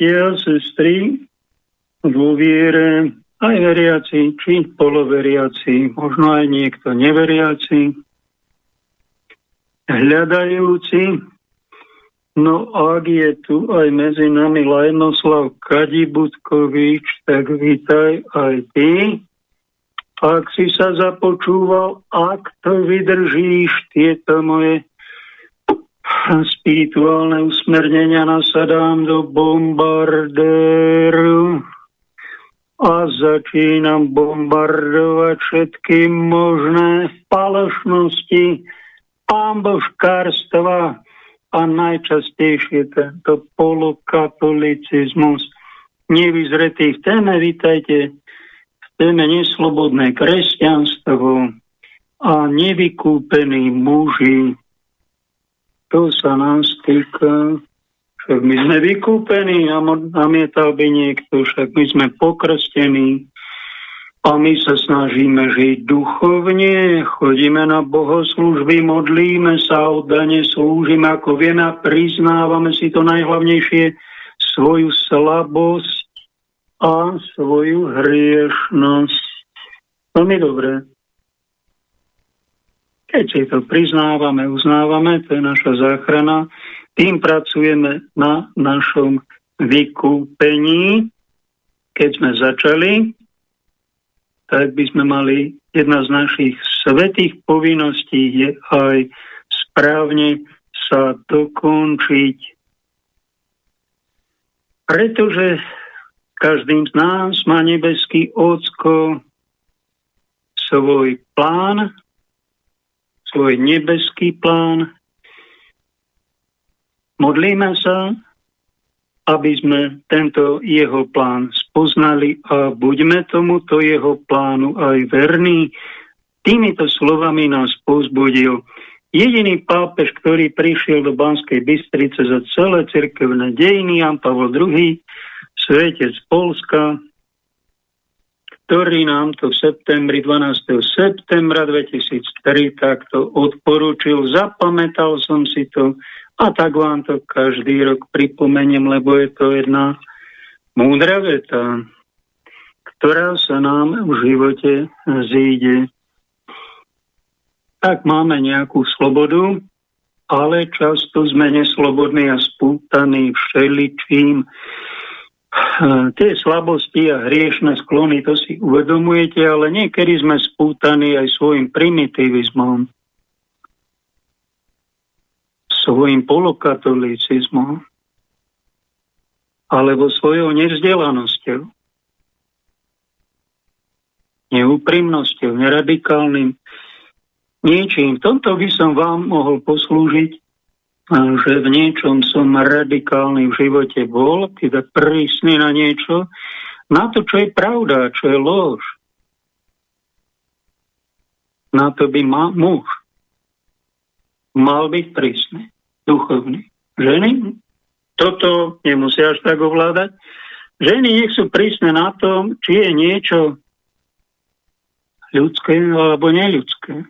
bratia, sestry, vo aj veriaci, či poloveriaci, možno aj niekto neveriaci, hľadajúci, no ak je tu aj medzi nami Lajnoslav Kadibutkovič, tak vítaj aj ty. Ak si sa započúval, ak to vydržíš, tieto moje spirituálne usmernenia nasadám do bombardéru a začínam bombardovať všetky možné falošnosti, pambožkárstva a najčastejšie tento polokatolicizmus. Nevyzretý v téme, vítajte, v téme neslobodné kresťanstvo a nevykúpení muži. To sa nás týka však my sme vykúpení namietal by niekto, však my sme pokrstení a my sa snažíme žiť duchovne, chodíme na bohoslužby, modlíme sa, oddane slúžime, ako vieme a priznávame si to najhlavnejšie, svoju slabosť a svoju hriešnosť. Veľmi dobre. Keď si to priznávame, uznávame, to je naša záchrana, tým pracujeme na našom vykúpení. Keď sme začali, tak by sme mali, jedna z našich svetých povinností je aj správne sa dokončiť. Pretože každým z nás má nebeský ocko svoj plán, svoj nebeský plán, Modlíme sa, aby sme tento jeho plán spoznali a buďme tomuto jeho plánu aj verní. Týmito slovami nás pozbudil jediný pápež, ktorý prišiel do Banskej Bystrice za celé cirkevné dejiny, Jan Pavel II, svetec Polska, ktorý nám to v septembri, 12. septembra 2003 takto odporúčil. Zapamätal som si to a tak vám to každý rok pripomeniem, lebo je to jedna múdra veta, ktorá sa nám v živote zíde. Tak máme nejakú slobodu, ale často sme neslobodní a spútaní všeličím. Tie slabosti a hriešne sklony, to si uvedomujete, ale niekedy sme spútaní aj svojim primitivizmom svojim polokatolicizmom alebo svojou nevzdelanosťou, neúprimnosťou, neradikálnym niečím. Tomto by som vám mohol poslúžiť, že v niečom som radikálny v živote bol, teda prísny na niečo, na to, čo je pravda, čo je lož. Na to by ma muž mal byť prísny, duchovný. Ženy toto nemusia až tak ovládať. Ženy nech sú prísne na tom, či je niečo ľudské alebo neľudské.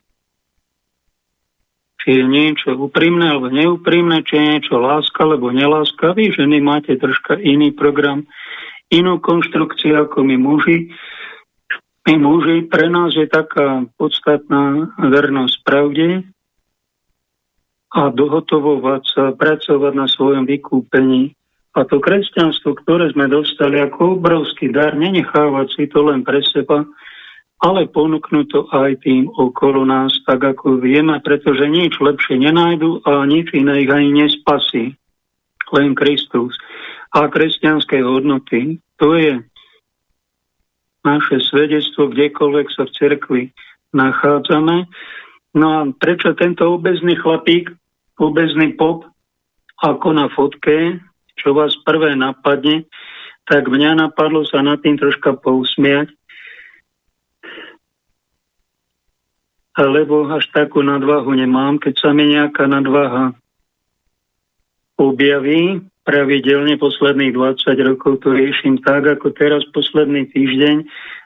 Či je niečo úprimné alebo neúprimné, či je niečo láska alebo neláska. Vy ženy máte troška iný program, inú konštrukciu ako my muži. My muži, pre nás je taká podstatná vernosť pravde, a dohotovovať sa, pracovať na svojom vykúpení. A to kresťanstvo, ktoré sme dostali ako obrovský dar, nenechávať si to len pre seba, ale ponúknuť to aj tým okolo nás, tak ako vieme, pretože nič lepšie nenajdu a nič iné ich ani nespasí. Len Kristus. A kresťanské hodnoty, to je naše svedectvo, kdekoľvek sa v cerkvi nachádzame. No a prečo tento obezný chlapík obezný pop ako na fotke, čo vás prvé napadne, tak mňa napadlo sa nad tým troška pousmiať, lebo až takú nadvahu nemám. Keď sa mi nejaká nadvaha objaví, pravidelne posledných 20 rokov to riešim tak, ako teraz posledný týždeň,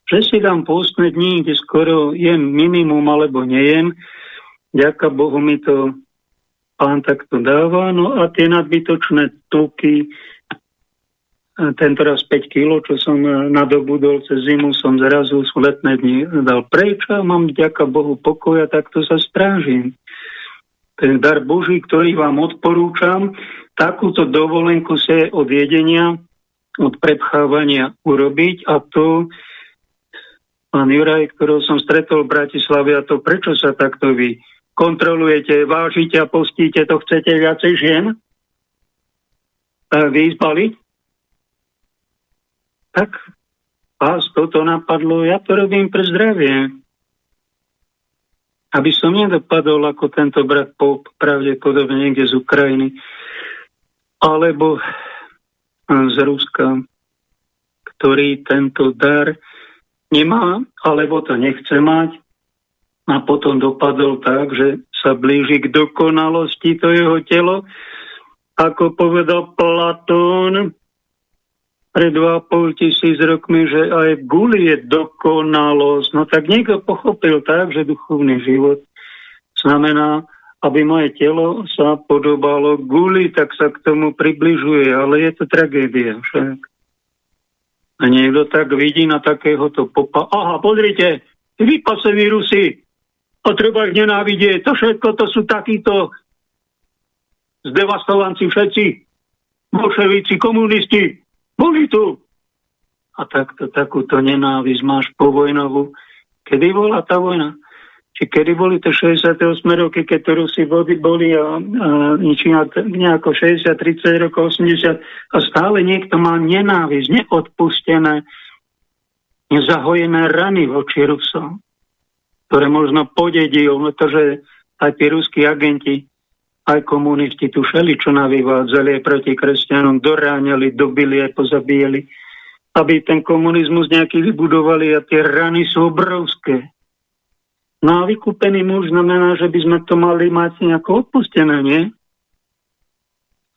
že si dám postné dní, kde skoro jem minimum alebo nejem, ďaká Bohu mi to pán takto dáva. No a tie nadbytočné tuky, tento raz 5 kg, čo som nadobudol cez zimu, som zrazu z letné dni dal preč a mám ďaká Bohu pokoja, takto sa strážim. Ten dar Boží, ktorý vám odporúčam, takúto dovolenku sa od jedenia, od predchávania urobiť a to pán Juraj, ktorého som stretol v Bratislave a to prečo sa takto vy kontrolujete, vážite a postíte, to chcete viacej žien? Vy zbaliť? Tak vás toto napadlo, ja to robím pre zdravie. Aby som nedopadol ako tento brat Pop, pravdepodobne niekde z Ukrajiny, alebo z Ruska, ktorý tento dar nemá, alebo to nechce mať, a potom dopadol tak, že sa blíži k dokonalosti to jeho telo. Ako povedal Platón pred 2,5 tisíc rokmi, že aj guli je dokonalosť. No tak niekto pochopil tak, že duchovný život znamená, aby moje telo sa podobalo guli, tak sa k tomu približuje, ale je to tragédia však. A niekto tak vidí na takéhoto popa. Aha, pozrite, vypasení Rusi, a treba ich nenávidieť. To všetko to sú takíto zdevastovanci všetci, bolševíci, komunisti, boli tu. A takto, takúto nenávisť máš po vojnovú. Kedy bola tá vojna? Či kedy boli to 68 roky, keď to Rusi boli, boli a, a nejako 60, 30 rokov, 80 a stále niekto má nenávisť, neodpustené, nezahojené rany voči Rusom ktoré možno podedil, pretože aj tí ruskí agenti, aj komunisti tu šeli, čo navyvádzali aj proti kresťanom, doráňali, dobili aj pozabíjali, aby ten komunizmus nejaký vybudovali a tie rany sú obrovské. No a vykúpený muž znamená, že by sme to mali mať nejako odpustené, nie?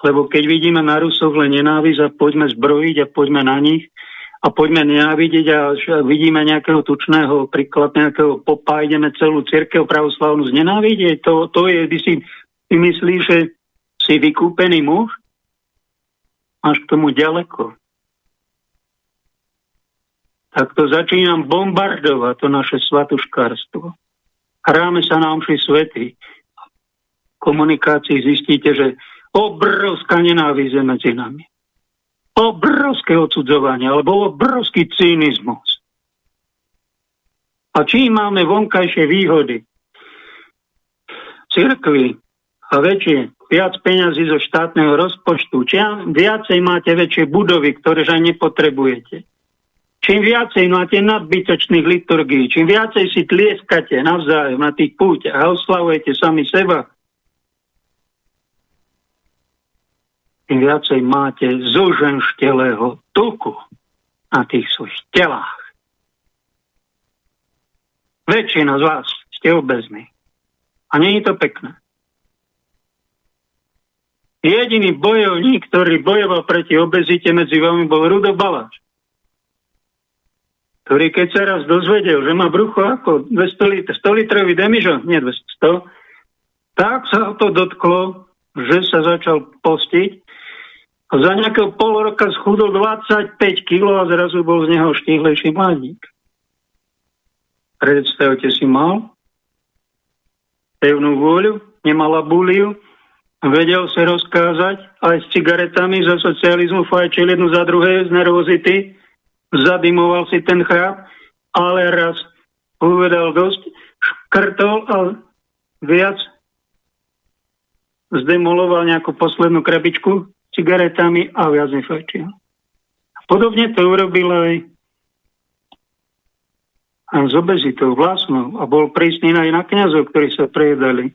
Lebo keď vidíme na Rusov len nenávisť a poďme zbrojiť a poďme na nich, a poďme nenávidieť a vidíme nejakého tučného príklad nejakého popa, ideme celú církev pravoslavnú znenávidieť. To, to je, si ty myslíš, že si vykúpený muž? Máš k tomu ďaleko. Tak to začínam bombardovať, to naše svatuškárstvo. Hráme sa na omši svety. V komunikácii zistíte, že obrovská nenávisť medzi nami obrovské odsudzovanie, alebo obrovský cynizmus. A čím máme vonkajšie výhody? Cirkvi a väčšie, viac peňazí zo štátneho rozpočtu, čím viacej máte väčšie budovy, ktoré aj nepotrebujete. Čím viacej máte nadbytočných liturgií, čím viacej si tlieskate navzájom na tých púťach a oslavujete sami seba, tým viacej máte zoženštelého tuku na tých svojich telách. Väčšina z vás ste obezní. A nie je to pekné. Jediný bojovník, ktorý bojoval proti obezite medzi vami, bol Rudo Baláš. Ktorý keď sa raz dozvedel, že má brucho ako 200 litr, 100 litrový demižon, nie 200, tak sa to dotklo, že sa začal postiť a za nejakého pol roka schudol 25 kg a zrazu bol z neho štíhlejší mladík. Predstavte si, mal pevnú vôľu, nemala buliu, vedel sa rozkázať aj s cigaretami za socializmu, fajčil jednu za druhé z nervozity, zadimoval si ten chráp, ale raz povedal dosť, škrtol a viac zdemoloval nejakú poslednú krabičku cigaretami a viac nefajčil. Podobne to urobil aj s obezitou vlastnou a bol prísny aj na kniazov, ktorí sa prejedali.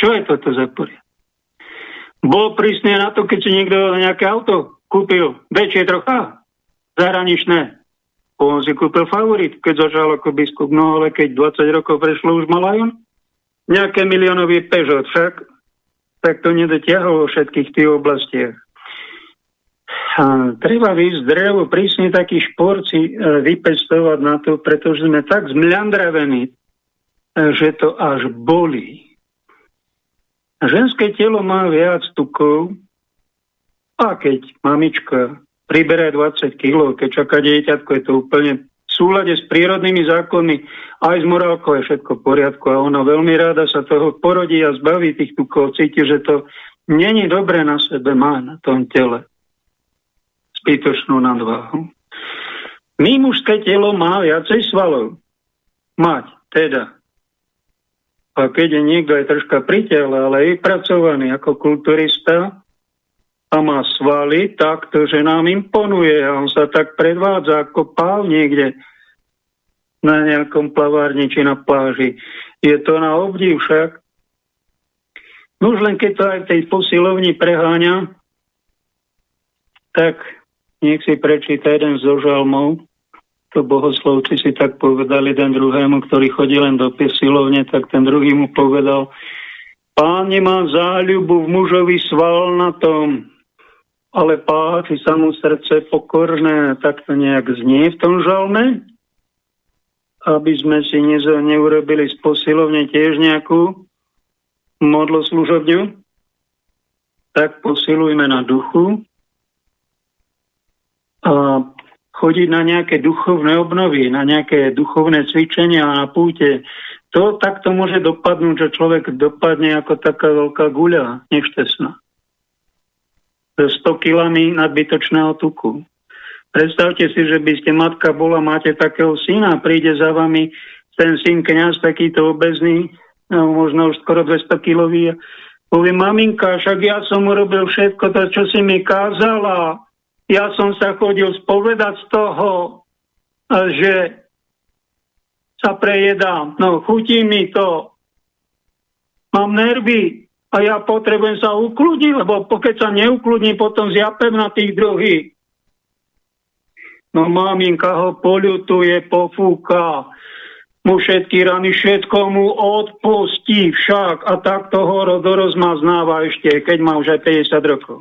Čo je toto za poriad? Bol prísny na to, keď si niekto nejaké auto kúpil, väčšie trocha, zahraničné. On si kúpil favorit, keď začal ako biskup, no ale keď 20 rokov prešlo, už mal aj on nejaké miliónový Peugeot, však tak to nedotiahlo vo všetkých tých oblastiach. A treba ísť drevo, prísne taký šport si e, vypestovať na to, pretože sme tak zmľandravení že to až bolí. Ženské telo má viac tukov a keď mamička priberie 20 kg, keď čaká dieťatko, je to úplne v súlade s prírodnými zákonmi, aj s morálkou je všetko v poriadku a ona veľmi rada sa toho porodí a zbaví tých tukov, cíti, že to není dobre na sebe, má na tom tele zbytočnú nadváhu. My mužské telo má viacej svalov. Mať, teda. A keď je niekto aj troška pritel, ale je pracovaný ako kulturista a má svaly, tak to, že nám imponuje a on sa tak predvádza ako pál niekde na nejakom plavárni či na pláži. Je to na obdiv však. No už len keď to aj v tej posilovni preháňa, tak nech si prečíta jeden zo žalmov, to bohoslovci si tak povedali jeden druhému, ktorý chodí len do posilovne, tak ten druhý mu povedal, pán nemá záľubu v mužovi sval na tom, ale páči sa mu srdce pokorné, tak to nejak znie v tom žalme, aby sme si neurobili z posilovne tiež nejakú modloslužobňu, tak posilujme na duchu a chodiť na nejaké duchovné obnovy, na nejaké duchovné cvičenia na púte, to takto môže dopadnúť, že človek dopadne ako taká veľká guľa neštesná. So 100 kilami nadbytočného tuku. Predstavte si, že by ste matka bola, máte takého syna, príde za vami ten syn kniaz takýto obezný, no, možno už skoro 200 kilový, povie, maminka, však ja som urobil všetko to, čo si mi kázala, ja som sa chodil spovedať z toho, že sa prejedám. No, chutí mi to. Mám nervy a ja potrebujem sa ukludniť, lebo keď sa neukludním, potom zjapem na tých druhých. No maminka ho poľutuje, pofúka, mu všetky rany, všetko mu odpustí však a tak toho rozmaznáva ešte, keď má už aj 50 rokov.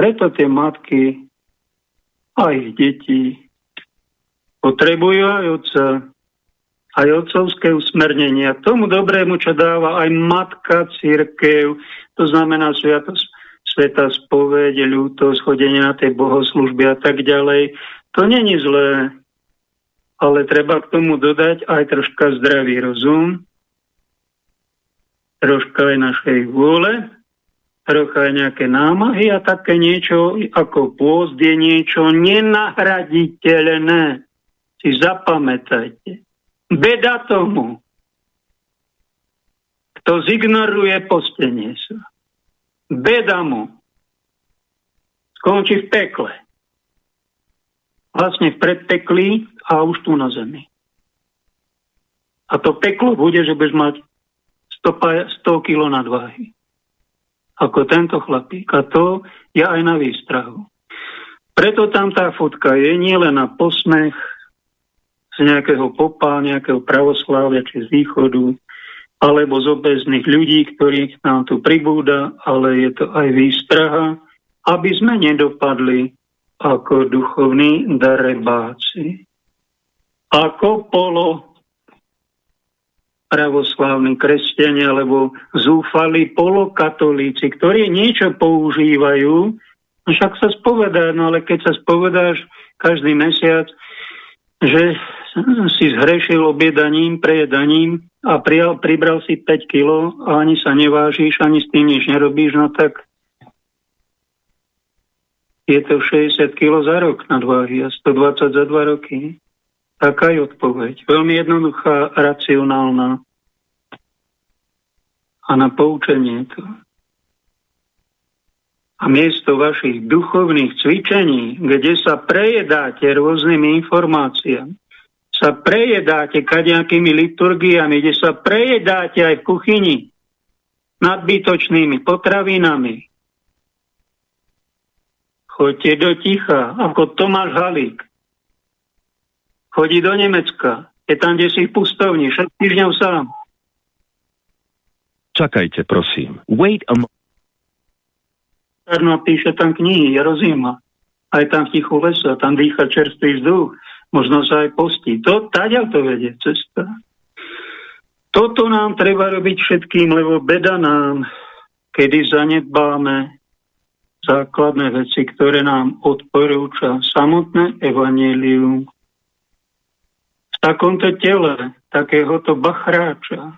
Preto tie matky a ich deti potrebujú aj otca, aj otcovské usmernenie. A tomu dobrému, čo dáva aj matka církev, to znamená sviatosť, sveta spoveď, ľúto, schodenie na tej bohoslužby a tak ďalej. To není zlé, ale treba k tomu dodať aj troška zdravý rozum, troška aj našej vôle trocha nejaké námahy a také niečo ako pôst je niečo nenahraditeľné. Si zapamätajte. Beda tomu, kto zignoruje postenie sa. Beda mu. Skončí v pekle. Vlastne v predpekli a už tu na zemi. A to peklo bude, že budeš mať 100, 100 kg nadváhy ako tento chlapík. A to je aj na výstrahu. Preto tam tá fotka je nielen na posmech z nejakého popa, nejakého pravoslávia či z východu, alebo z obezných ľudí, ktorých nám tu pribúda, ale je to aj výstraha, aby sme nedopadli ako duchovní darebáci. Ako polo pravoslávni kresťania alebo zúfali polokatolíci, ktorí niečo používajú, no však sa spovedá, no ale keď sa spovedáš každý mesiac, že si zhrešil obiedaním, prejedaním a prijal, pribral si 5 kilo a ani sa nevážiš, ani s tým nič nerobíš, no tak je to 60 kilo za rok na nadváhy a 120 za 2 roky. Taká je odpoveď. Veľmi jednoduchá, racionálna a na poučenie to. A miesto vašich duchovných cvičení, kde sa prejedáte rôznymi informáciami, sa prejedáte kadejakými liturgiami, kde sa prejedáte aj v kuchyni nadbytočnými potravinami. Choďte do ticha, ako Tomáš Halík chodí do Nemecka, je tam, kde si v pustovni, 6 týždňov sám. Čakajte, prosím. Wait a mo- no, píše tam knihy, je rozíma. Aj tam v tichu lesa, tam dýcha čerstvý vzduch, možno sa aj postí. To, táďal to vedie cesta. Toto nám treba robiť všetkým, lebo beda nám, kedy zanedbáme základné veci, ktoré nám odporúča samotné evanílium. Takomto tele, takéhoto bachráča,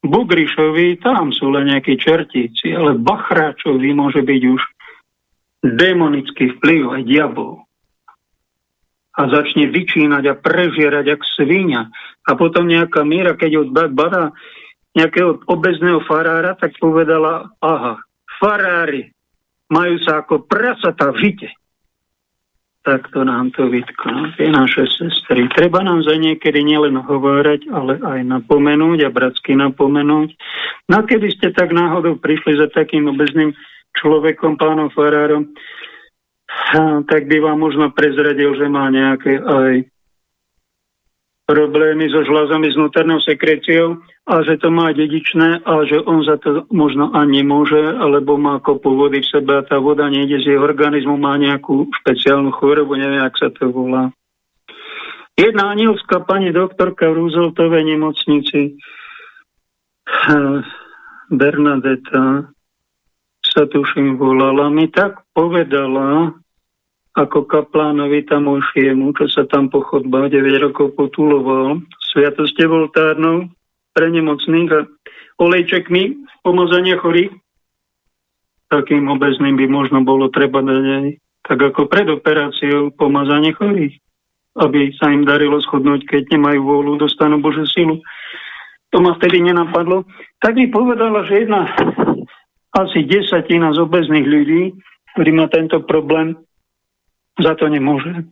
Bugrišovi tam sú len nejakí čertíci, ale Bachráčovi môže byť už démonický vplyv aj diabol. A začne vyčínať a prežierať jak svinia. A potom nejaká míra, keď od badá nejakého obezného farára, tak povedala, aha, farári majú sa ako prasata v žite takto nám to vytknú tie naše sestry. Treba nám za niekedy nielen hovárať, ale aj napomenúť a bratsky napomenúť. No keby ste tak náhodou prišli za takým obezným človekom, pánom Farárom, tak by vám možno prezradil, že má nejaké aj problémy so žlazami, s vnútornou sekréciou a že to má dedičné a že on za to možno ani nemôže, alebo má kopu vody v sebe a tá voda nejde z jeho organizmu, má nejakú špeciálnu chorobu, neviem, ak sa to volá. Jedna anielská pani doktorka v Rúzoltovej nemocnici, Bernadeta, sa tuším volala, mi tak povedala, ako kaplánovi tamojšiemu, čo sa tam po chodbách 9 rokov potuloval, sviatoste voltárnou pre nemocných a olejčekmi pomazania chorých. Takým obezným by možno bolo treba dať aj tak ako pred operáciou pomazanie chorých, aby sa im darilo schodnúť, keď nemajú vôľu, dostanú Bože silu. To ma vtedy nenapadlo. Tak mi povedala, že jedna asi desatina z obezných ľudí, ktorí má tento problém, za to nemôže.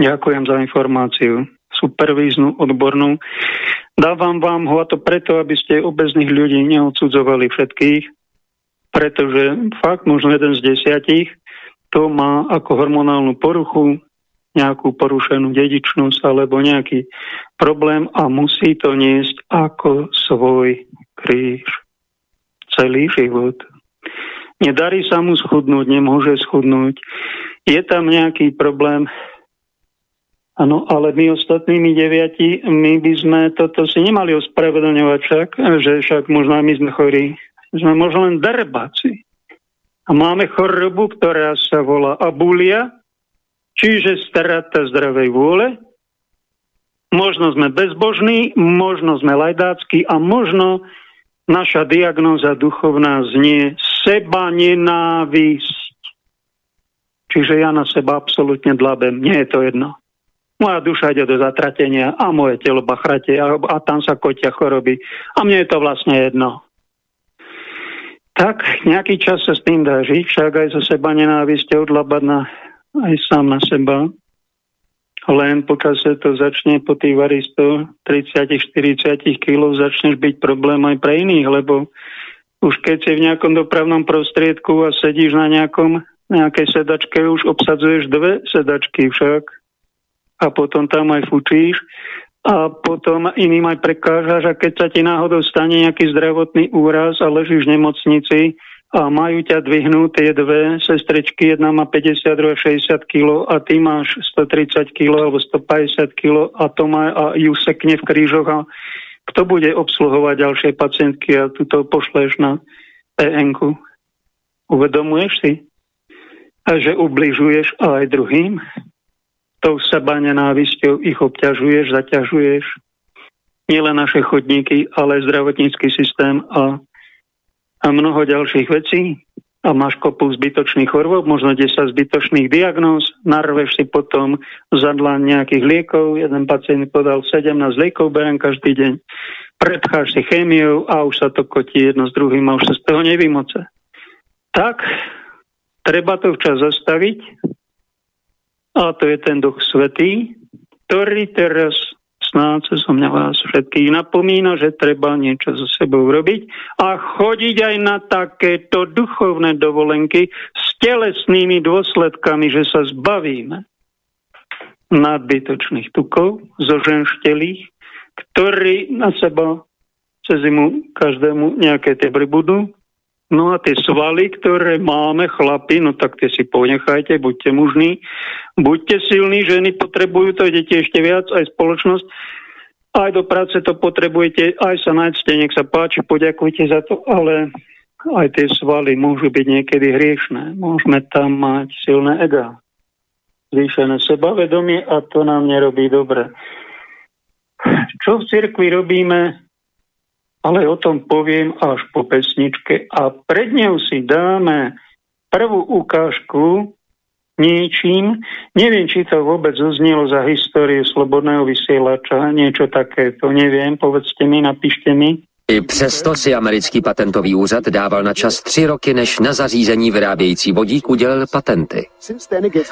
Ďakujem za informáciu. Supervíznu, odbornú. Dávam vám ho a to preto, aby ste obezných ľudí neodsudzovali všetkých, pretože fakt možno jeden z desiatich to má ako hormonálnu poruchu, nejakú porušenú dedičnosť alebo nejaký problém a musí to niesť ako svoj kríž celý život. Nedarí sa mu schudnúť, nemôže schudnúť. Je tam nejaký problém, Áno, ale my ostatnými deviati, my by sme toto si nemali ospravedlňovať však, že však možno my sme chorí. Sme možno len drbáci. A máme chorobu, ktorá sa volá abulia, čiže strata zdravej vôle. Možno sme bezbožní, možno sme lajdácky a možno naša diagnóza duchovná znie seba nenávisť. Čiže ja na seba absolútne dlabem. Nie je to jedno. Moja duša ide do zatratenia a moje telo bachrate a, a tam sa kotia choroby. A mne je to vlastne jedno. Tak nejaký čas sa s tým dá žiť, však aj so seba nenávisťou dlabať na, aj sám na seba. Len pokiaľ sa to začne po tých 30-40 kg začneš byť problém aj pre iných, lebo už keď si v nejakom dopravnom prostriedku a sedíš na nejakom nejakej sedačke, už obsadzuješ dve sedačky však a potom tam aj fučíš a potom iným aj prekážaš a keď sa ti náhodou stane nejaký zdravotný úraz a ležíš v nemocnici a majú ťa dvihnúť tie dve sestričky, jedna má 50, druhá 60 kg a ty máš 130 kg alebo 150 kg a to má a ju sekne v krížoch a kto bude obsluhovať ďalšie pacientky a tu to pošleš na PN-ku. Uvedomuješ si? A že ubližuješ aj druhým? tou seba nenávisťou ich obťažuješ, zaťažuješ. Nielen naše chodníky, ale zdravotnícky systém a, a mnoho ďalších vecí. A máš kopu zbytočných chorôb, možno 10 zbytočných diagnóz, narveš si potom zadlan nejakých liekov, jeden pacient podal 17 liekov, berem každý deň, predcháš si chémiou a už sa to kotí jedno s druhým a už sa z toho nevymoce. Tak, treba to včas zastaviť, a to je ten duch svetý, ktorý teraz snáď som mňa vás všetkých napomína, že treba niečo so sebou robiť a chodiť aj na takéto duchovné dovolenky s telesnými dôsledkami, že sa zbavíme nadbytočných tukov, zoženštelých, ktorí na seba cez zimu každému nejaké tie budú No a tie svaly, ktoré máme, chlapi, no tak tie si ponechajte, buďte mužní, buďte silní, ženy potrebujú to, deti ešte viac, aj spoločnosť. aj do práce to potrebujete, aj sa nájdete, nech sa páči, poďakujte za to, ale aj tie svaly môžu byť niekedy hriešné. Môžeme tam mať silné ega, zvýšené sebavedomie a to nám nerobí dobre. Čo v cirkvi robíme, ale o tom poviem až po pesničke. A pred ňou si dáme prvú ukážku niečím. Neviem, či to vôbec uznelo za históriu slobodného vysielača, niečo takéto, neviem, povedzte mi, napíšte mi. I přesto si americký patentový úřad dával na čas tři roky, než na zařízení vyrábějící vodík udělil patenty.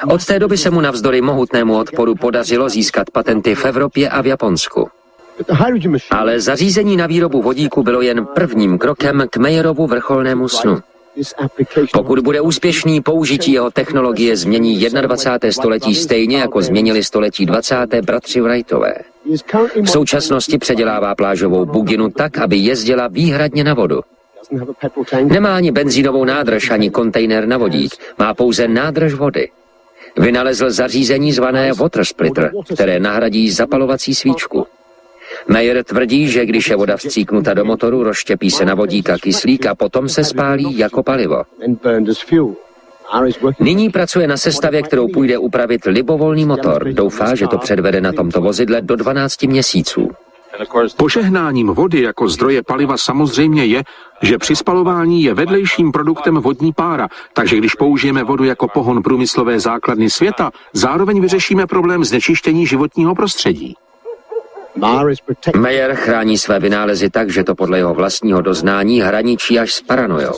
Od té doby se mu navzdory mohutnému odporu podařilo získat patenty v Evropě a v Japonsku. Ale zařízení na výrobu vodíku bylo jen prvním krokem k Mayerovu vrcholnému snu. Pokud bude úspěšný, použití jeho technologie změní 21. století stejně, jako změnili století 20. bratři Wrightové. V současnosti předělává plážovou buginu tak, aby jezdila výhradně na vodu. Nemá ani benzínovou nádrž, ani kontejner na vodík, má pouze nádrž vody. Vynalezl zařízení zvané water splitter, které nahradí zapalovací svíčku. Mayer tvrdí, že když je voda vstříknuta do motoru, rozštěpí se na vodíka kyslík a potom se spálí jako palivo. Nyní pracuje na sestavě, kterou půjde upravit libovolný motor. Doufá, že to předvede na tomto vozidle do 12 měsíců. Požehnáním vody jako zdroje paliva samozřejmě je, že při spalování je vedlejším produktem vodní pára, takže když použijeme vodu jako pohon průmyslové základny světa, zároveň vyřešíme problém znečištění životního prostředí. Mayer chrání své vynálezy tak, že to podle jeho vlastního doznání hraničí až s paranojou.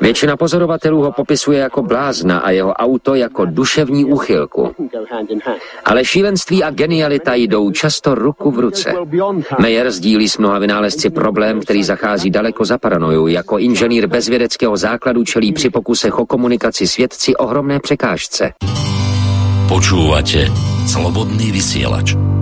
Většina pozorovatelů ho popisuje jako blázna a jeho auto jako duševní úchylku. Ale šílenství a genialita jdou často ruku v ruce. Mayer sdílí s mnoha vynálezci problém, který zachází daleko za paranojou. Jako inženýr bez vědeckého základu čelí při pokusech o komunikaci svědci ohromné překážce. Počúvate Slobodný vysielač.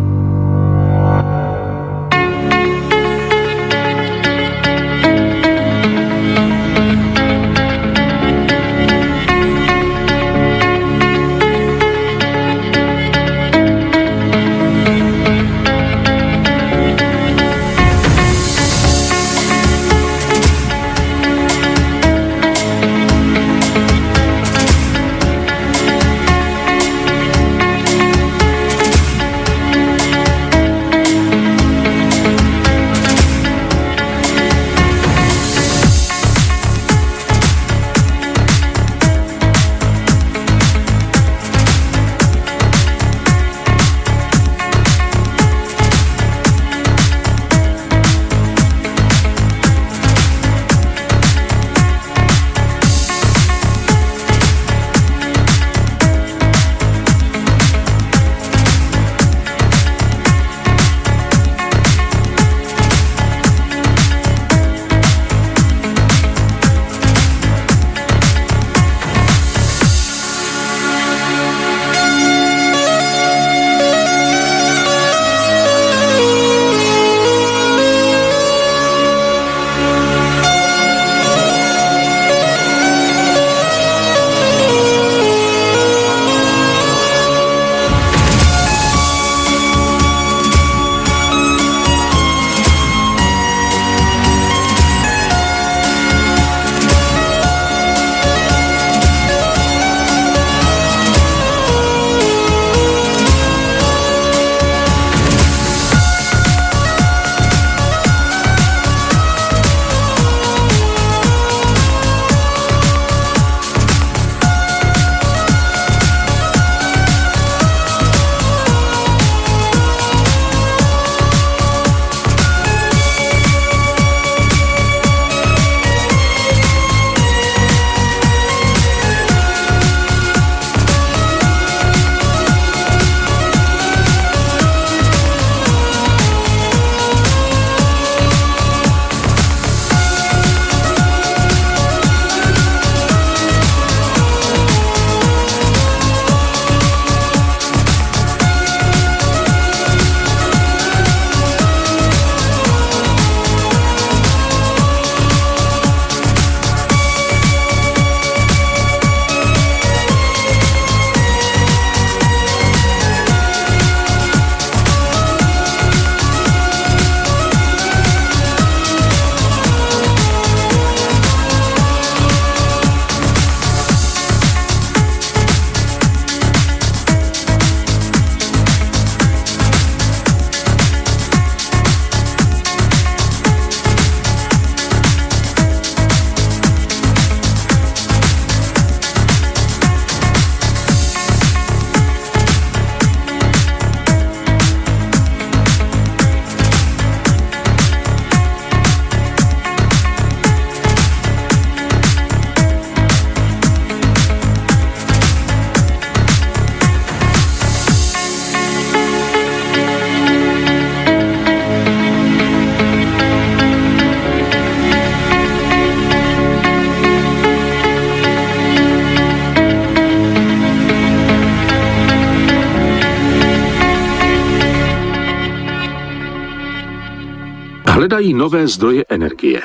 Hledají nové zdroje energie.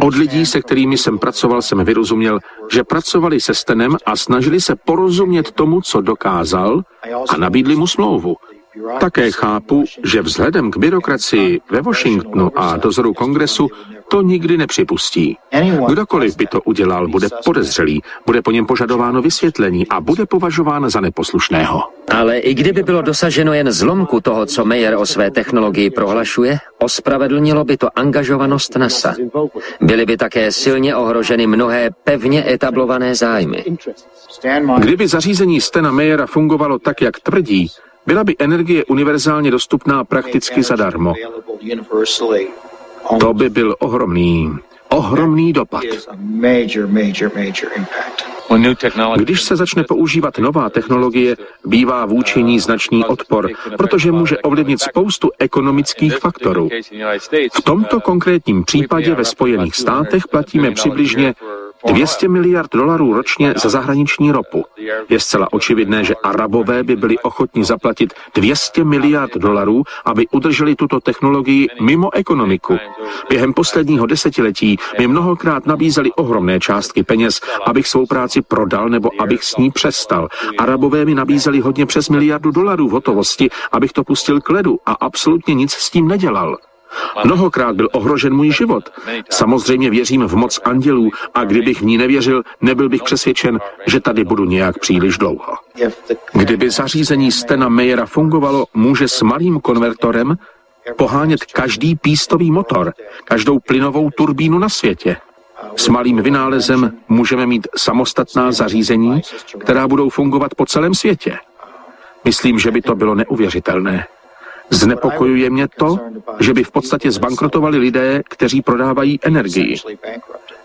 Od lidí, se kterými jsem pracoval, jsem vyrozuměl, že pracovali se Stenem a snažili se porozumět tomu, co dokázal a nabídli mu smlouvu. Také chápu, že vzhledem k byrokracii ve Washingtonu a dozoru kongresu to nikdy nepřipustí. Kdokoliv by to udělal, bude podezřelý, bude po něm požadováno vysvětlení a bude považován za neposlušného. Ale i kdyby bylo dosaženo jen zlomku toho, co Mayer o své technologii prohlašuje, ospravedlnilo by to angažovanost NASA. Byly by také silně ohroženy mnohé pevně etablované zájmy. Kdyby zařízení Stena Mayera fungovalo tak, jak tvrdí, byla by energie univerzálně dostupná prakticky zadarmo. To by byl ohromný, ohromný dopad. Když se začne používat nová technologie, bývá vůči ní značný odpor, protože může ovlivnit spoustu ekonomických faktorů. V tomto konkrétním případě ve Spojených státech platíme přibližně 200 miliard dolarů ročně za zahraniční ropu. Je zcela očividné, že Arabové by byli ochotni zaplatit 200 miliard dolarů, aby udrželi tuto technologii mimo ekonomiku. Během posledního desetiletí mi mnohokrát nabízeli ohromné částky peněz, abych svou práci prodal nebo abych s ní přestal. Arabové mi nabízeli hodně přes miliardu dolarů v hotovosti, abych to pustil k ledu a absolutně nic s tím nedělal. Mnohokrát byl ohrožen můj život. Samozřejmě věřím v moc andělů a kdybych v ní nevěřil, nebyl bych přesvědčen, že tady budu nějak příliš dlouho. Kdyby zařízení Stena Mayera fungovalo, může s malým konvertorem pohánět každý pístový motor, každou plynovou turbínu na světě. S malým vynálezem můžeme mít samostatná zařízení, která budou fungovat po celém světě. Myslím, že by to bylo neuvěřitelné. Znepokojuje mě to, že by v podstatě zbankrotovali lidé, kteří prodávají energii.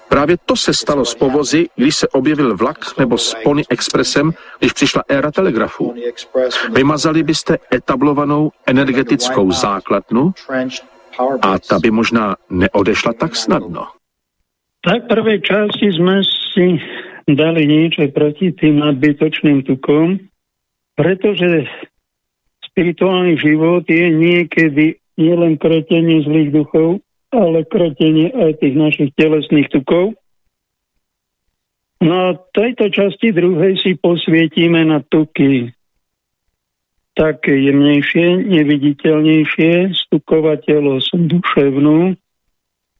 Právě to se stalo s povozy, když se objevil vlak nebo s Pony Expressem, když přišla éra telegrafů. Vymazali byste etablovanou energetickou základnu a ta by možná neodešla tak snadno. Tak prvej časti sme si dali niečo proti tým nadbytočným tukom, pretože spirituálny život je niekedy nielen krotenie zlých duchov, ale krotenie aj tých našich telesných tukov. Na tejto časti druhej si posvietime na tuky také jemnejšie, neviditeľnejšie, stukovateľosť duševnú,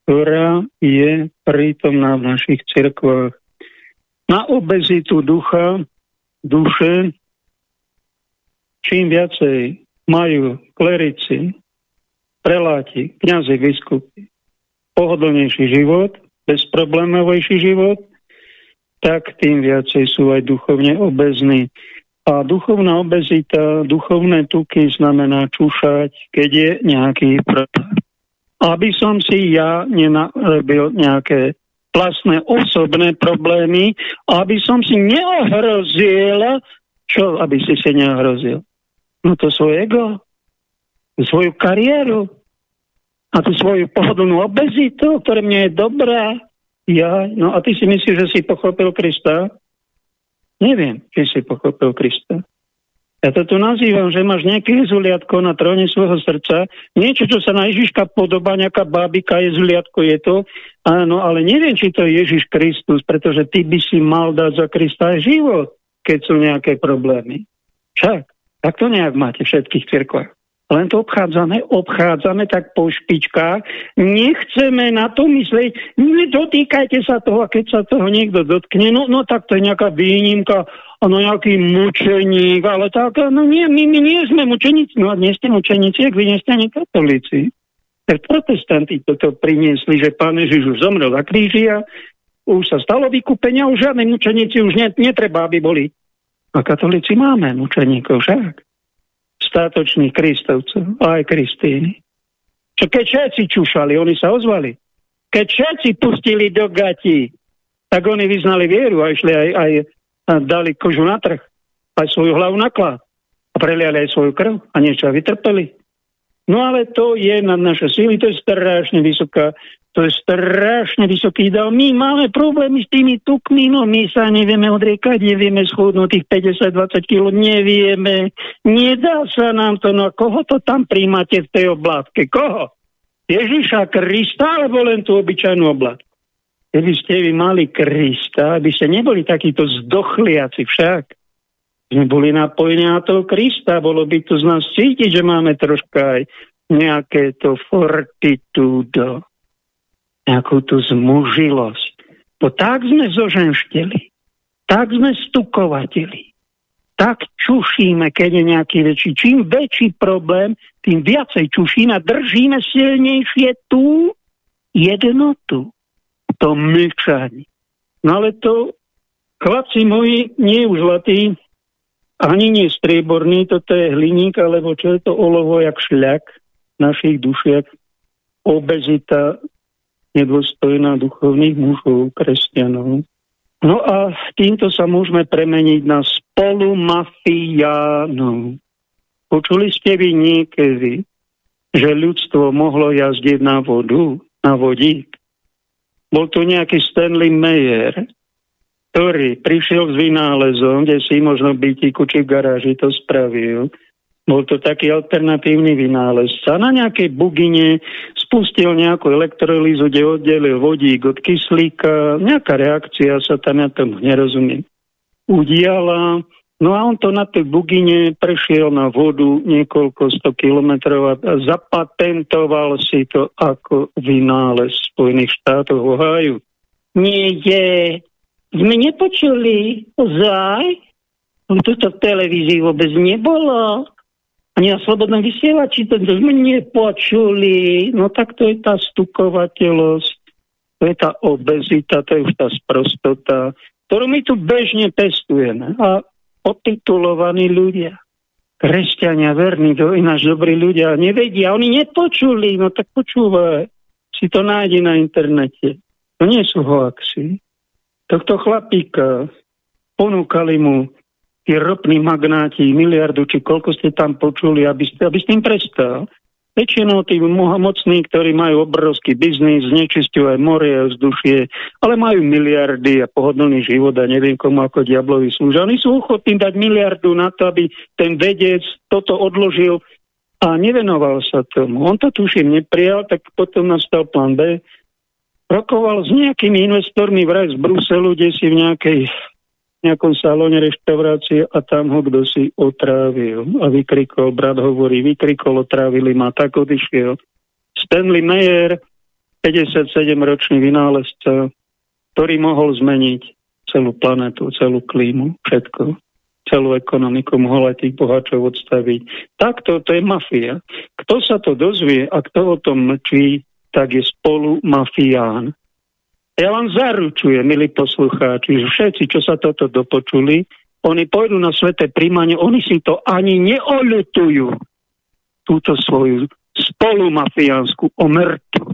ktorá je prítomná v našich cirkvách. Na obezitu ducha, duše čím viacej majú klerici, preláti, kniazy, biskupy pohodlnejší život, bezproblémovejší život, tak tým viacej sú aj duchovne obezní. A duchovná obezita, duchovné tuky znamená čušať, keď je nejaký problém. Aby som si ja nenarobil nejaké vlastné osobné problémy, aby som si neohrozil, čo aby si si neohrozil? No to svoje ego, svoju kariéru a tú svoju pohodlnú obezitu, ktoré mne je dobrá. Ja, no a ty si myslíš, že si pochopil Krista? Neviem, či si pochopil Krista. Ja to tu nazývam, že máš nejaké jezuliatko na tróne svojho srdca, niečo, čo sa na Ježiška podobá, nejaká bábika, jezuliatko je to, áno, ale neviem, či to je Ježiš Kristus, pretože ty by si mal dať za Krista aj život, keď sú nejaké problémy. Však. Tak to nejak máte všetkých cirkvách. Len to obchádzame, obchádzame tak po špičkách. Nechceme na to myslieť, nedotýkajte sa toho, a keď sa toho niekto dotkne, no, no tak to je nejaká výnimka, no nejaký mučeník, ale tak, no nie, my, my nie sme mučeníci, no a nie ste mučeníci, ak vy nie ste ani katolíci. Tak protestanti toto priniesli, že pán Ježiš už zomrel na kríži a už sa stalo vykúpenia, už žiadne mučeníci už netreba, aby boli a katolíci máme mučeníkov však. Státočných kristovcov, aj Kristíny. Čo keď všetci čušali, oni sa ozvali. Keď všetci pustili do gati, tak oni vyznali vieru a išli aj, aj a dali kožu na trh, aj svoju hlavu na a preliali aj svoju krv a niečo vytrpeli. No ale to je na naše síly, to je strašne vysoká to je strašne vysoký ideál. My máme problémy s tými tukmi, no my sa nevieme odriekať, nevieme schudnúť tých 50-20 kg, nevieme. Nedá sa nám to, no koho to tam príjmate v tej oblátke? Koho? Ježiša Krista, alebo len tú obyčajnú oblak? Keby ste vy mali Krista, aby ste neboli takíto zdochliaci však. Sme boli napojení na toho Krista, bolo by to z nás cítiť, že máme troška aj nejaké to fortitudo, nejakú tú zmužilosť. Bo tak sme zoženšteli, tak sme stukovateli, tak čušíme, keď je nejaký väčší. Čím väčší problém, tým viacej čušíme a držíme silnejšie tú jednotu, to mlčanie. No ale to, chlapci moji, nie už zlatý, ani nie strieborný, toto je hliník, alebo čo je to olovo, jak šľak našich dušiach, obezita nedôstojná duchovných mužov, kresťanov. No a týmto sa môžeme premeniť na spolumafiánov. Počuli ste vy niekedy, že ľudstvo mohlo jazdiť na vodu, na vodík? Bol to nejaký Stanley Mayer, ktorý prišiel s vynálezom, kde si možno bytíku či v garáži to spravil. Bol to taký alternatívny vynálezca. Na nejakej bugine spustil nejakú elektrolízu, kde oddelil vodík od kyslíka. Nejaká reakcia sa tam, ja tomu nerozumiem, udiala. No a on to na tej bugine prešiel na vodu niekoľko sto kilometrov a zapatentoval si to ako vynález Spojených štátov Ohio. Nie je sme nepočuli ozaj, toto v televízii vôbec nebolo. Ani na slobodnom vysielači to sme nepočuli. No tak to je tá stukovateľosť, to je tá obezita, to je už tá sprostota, ktorú my tu bežne pestujeme. A otitulovaní ľudia, kresťania, verní, to ináč dobrí ľudia, nevedia, oni nepočuli, no tak počúvaj, si to nájde na internete. To nie sú hoaxy tohto chlapíka ponúkali mu tí ropní magnáti miliardu, či koľko ste tam počuli, aby ste, aby ste im prestal. Väčšinou tí mocní, ktorí majú obrovský biznis, znečistujú aj more a vzdušie, ale majú miliardy a pohodlný život a neviem komu ako diablovi slúžia. Oni sú ochotní dať miliardu na to, aby ten vedec toto odložil a nevenoval sa tomu. On to tuším neprijal, tak potom nastal plán B, rokoval s nejakými investormi vraj z Bruselu, kde si v nejakej nejakom salóne reštaurácie a tam ho kto si otrávil a vykrikol, brat hovorí, vykrikol, otrávili ma, tak odišiel. Stanley Mayer, 57-ročný vynálezca, ktorý mohol zmeniť celú planetu, celú klímu, všetko, celú ekonomiku, mohol aj tých bohačov odstaviť. Takto to je mafia. Kto sa to dozvie a kto o tom mlčí, tak je spolu mafián. Ja vám zaručujem, milí poslucháči, že všetci, čo sa toto dopočuli, oni pôjdu na sveté príjmanie, oni si to ani neolutujú, túto svoju spolumafiánsku omertu,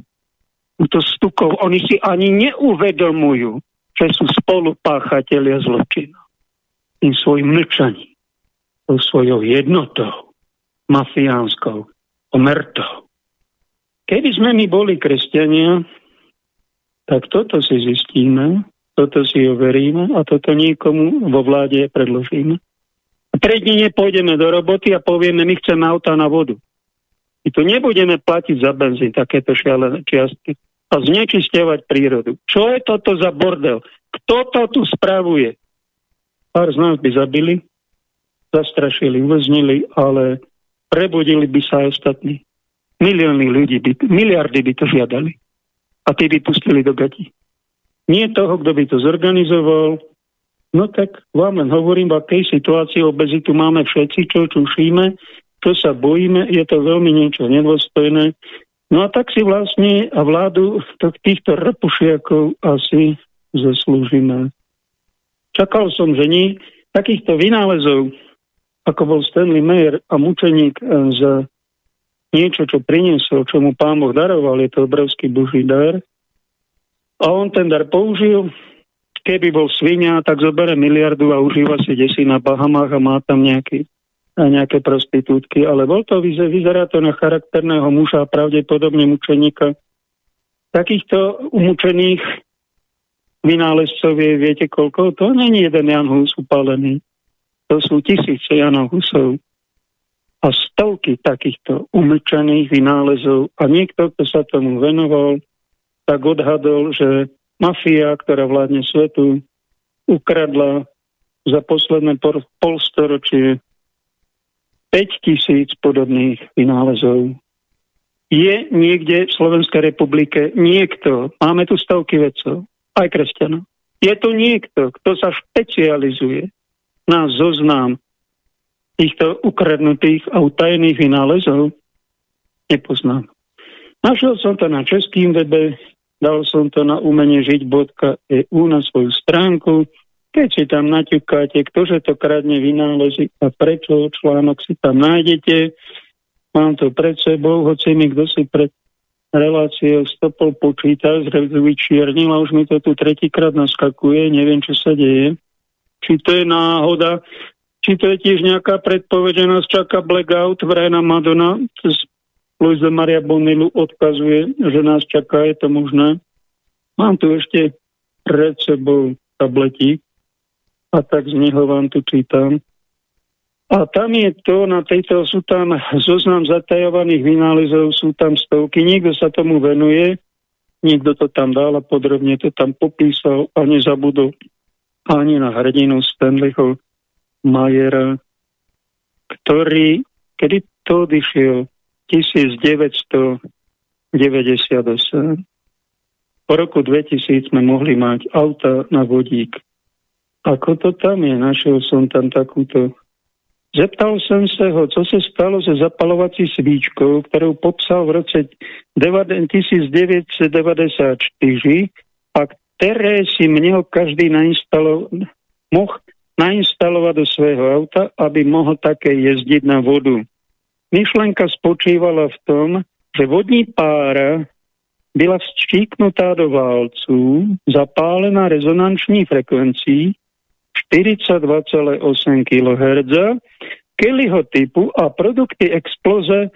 túto stukov, oni si ani neuvedomujú, že sú spolupáchatelia zločinu. Tým svojim mlčaním, svojou jednotou, mafiánskou, omertou. Keby sme my boli kresťania, tak toto si zistíme, toto si overíme a toto niekomu vo vláde predložíme. A pred dní pôjdeme do roboty a povieme, my chceme auta na vodu. My tu nebudeme platiť za benzín takéto šialené čiastky a znečisťovať prírodu. Čo je toto za bordel? Kto to tu spravuje? Pár z nás by zabili, zastrašili, uväznili, ale prebudili by sa aj ostatní. Milióny ľudí, by, miliardy by to žiadali. A tí by pustili do gati. Nie toho, kto by to zorganizoval. No tak vám len hovorím, v akej situácii obezitu máme všetci, čo čušíme, čo sa bojíme, je to veľmi niečo nedôstojné. No a tak si vlastne a vládu týchto rpušiakov asi zaslúžime. Čakal som, že nie. Takýchto vynálezov, ako bol Stanley Mayer a mučeník z niečo, čo priniesol, čo mu pán Boh daroval, je to obrovský boží dar. A on ten dar použil, keby bol svinia, tak zobere miliardu a užíva si desi na Bahamách a má tam nejaký, nejaké prostitútky. Ale bol to, vyzerá to na charakterného muža pravdepodobne mučeníka. Takýchto umučených vynálezcov je, viete koľko? To není jeden Jan Hus upálený. To sú tisíce Janov Husov a stovky takýchto umlčaných vynálezov a niekto, kto sa tomu venoval, tak odhadol, že mafia, ktorá vládne svetu, ukradla za posledné polstoročie 5 tisíc podobných vynálezov. Je niekde v Slovenskej republike niekto, máme tu stovky vedcov, aj kresťanov, je tu niekto, kto sa špecializuje na zoznam týchto ukradnutých a utajených vynálezov? Nepoznám. Našiel som to na českým webe, dal som to na umeniežiť.eu na svoju stránku. Keď si tam naťukáte, ktože to kradne vynálezy a prečo, článok si tam nájdete. Mám to pred sebou, hoci mi kto si pred reláciou stopol počítač, vyčiernil a už mi to tu tretíkrát naskakuje, neviem, čo sa deje. Či to je náhoda, či to je tiež nejaká predpoveď, že nás čaká blackout, vrajná Madonna z Luisa Maria Bonilu odkazuje, že nás čaká, je to možné. Mám tu ešte pred sebou tabletík a tak z neho vám tu čítam. A tam je to, na tejto sú tam zoznam zatajovaných vynálezov, sú tam stovky, niekto sa tomu venuje, niekto to tam dal a podrobne to tam popísal a nezabudol ani na hrdinu Stanleyho Majera, ktorý, kedy to odišiel 1998. Po roku 2000 sme mohli mať auta na vodík. Ako to tam je? Našiel som tam takúto. Zeptal som sa ho, co sa stalo se zapalovací svíčkou, ktorú popsal v roce 1994 a ktoré si mne každý nainstalo, mohl nainstalovať do svojho auta, aby mohol také jezdiť na vodu. Myšlenka spočívala v tom, že vodní pára byla vstíknutá do válcu, zapálená rezonanční frekvencií 42,8 kHz, Kellyho typu a produkty exploze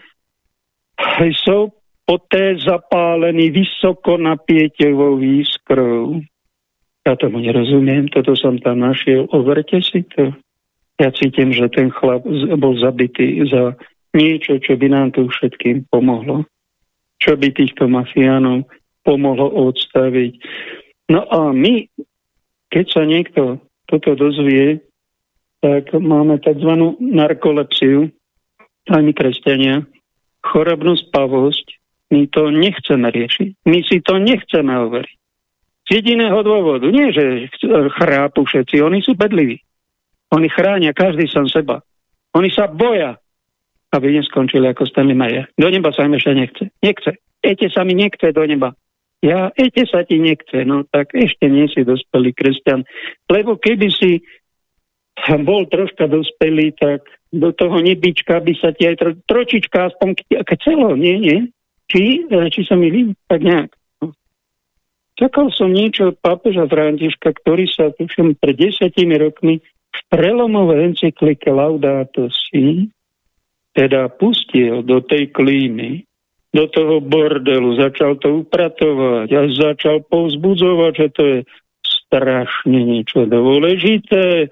jsou poté zapálený vysokonapäťovou výskrou. Ja tomu nerozumiem, toto som tam našiel. Overte si to. Ja cítim, že ten chlap bol zabitý za niečo, čo by nám tu všetkým pomohlo. Čo by týchto mafiánov pomohlo odstaviť. No a my, keď sa niekto toto dozvie, tak máme tzv. narkolepsiu, aj my kresťania, chorobnú spavosť, my to nechceme riešiť. My si to nechceme overiť. Jediného dôvodu. Nie, že chrápu všetci. Oni sú bedliví. Oni chránia každý sám seba. Oni sa boja, aby neskončili ako Stanley Mayer. Do neba sa im ešte nechce. Nechce. Ete sa mi nechce do neba. Ja, ete sa ti nechce. No tak ešte nie si dospelý kresťan. Lebo keby si bol troška dospelý, tak do toho nebička by sa ti aj tro, tročička aspoň keď celo, nie, nie? Či, či sa milím? Tak nejak. Čakal som niečo od pápeža Františka, ktorý sa, tuším, pred desiatimi rokmi v prelomovej encyklike Laudato Si teda pustil do tej klímy, do toho bordelu, začal to upratovať a začal povzbudzovať, že to je strašne niečo dôležité,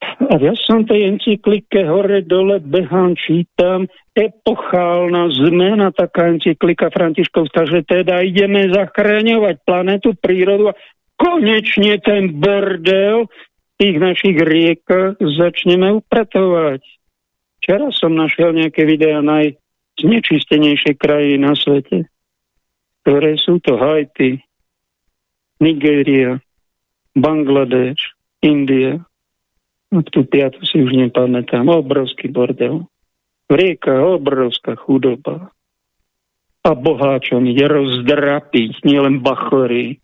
a ja som tej encyklike hore dole behám, čítam, epochálna zmena, taká encyklika Františkovská, že teda ideme zachráňovať planetu, prírodu a konečne ten bordel tých našich riek začneme upratovať. Včera som našiel nejaké videá najznečistenejšie krajiny na svete, ktoré sú to Haiti, Nigéria, Bangladeš, India, No, tú piatu si už nepamätám. Obrovský bordel. Rieka, obrovská chudoba. A boháčom ide rozdrapiť, nielen bachory.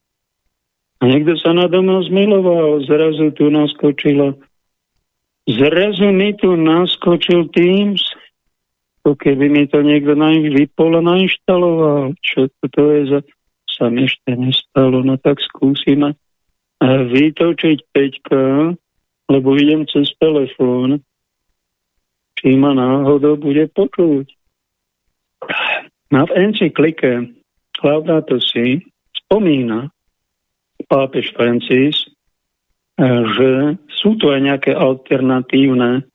A niekto sa na doma zmiloval, zrazu tu naskočilo. Zrazu mi tu naskočil Teams, to keby mi to niekto na, vypol a nainštaloval. Čo to, to je za... Sa mi ešte nestalo, no tak skúsime vytočiť Peťka lebo idem cez telefón, či ma náhodou bude počuť. Na v encyklike Laudato si spomína pápež Francis, že sú tu aj nejaké alternatívne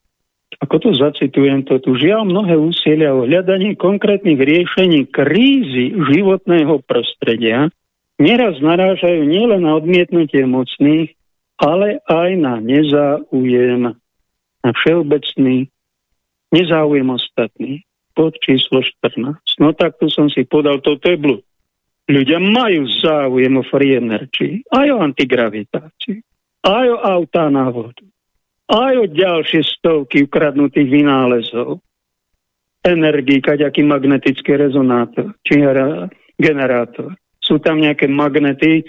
ako to zacitujem, to tu žiaľ mnohé úsilia o hľadanie konkrétnych riešení krízy životného prostredia neraz narážajú nielen na odmietnutie mocných, ale aj na nezáujem, na všeobecný nezáujem ostatný. Pod číslo 14. No tak tu som si podal to teblu. Ľudia majú záujem o free energy, aj o antigravitáciu, aj o autá na vodu, aj o ďalšie stovky ukradnutých vynálezov, energii, kaďaký magnetický rezonátor, či generátor. Sú tam nejaké magnety,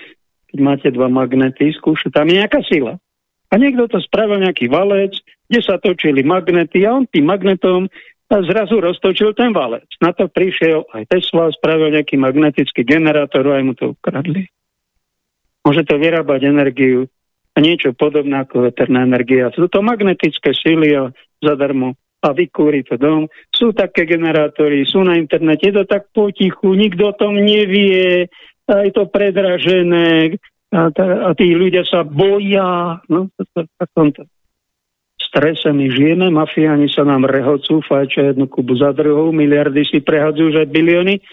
keď máte dva magnety, skúša, tam je nejaká sila. A niekto to spravil nejaký valec, kde sa točili magnety a on tým magnetom a zrazu roztočil ten valec. Na to prišiel aj Tesla, spravil nejaký magnetický generátor a aj mu to ukradli. Môže to vyrábať energiu a niečo podobné ako veterná energia. Sú to magnetické síly a zadarmo a vykúri to dom. Sú také generátory, sú na internete, je to tak potichu, nikto o tom nevie, je to predražené a, a tí ľudia sa boja. No, to, to, to, strese my žijeme, mafiáni sa nám rehocú, fajčia jednu kubu za druhou, miliardy si prehadzujú, že bilióny.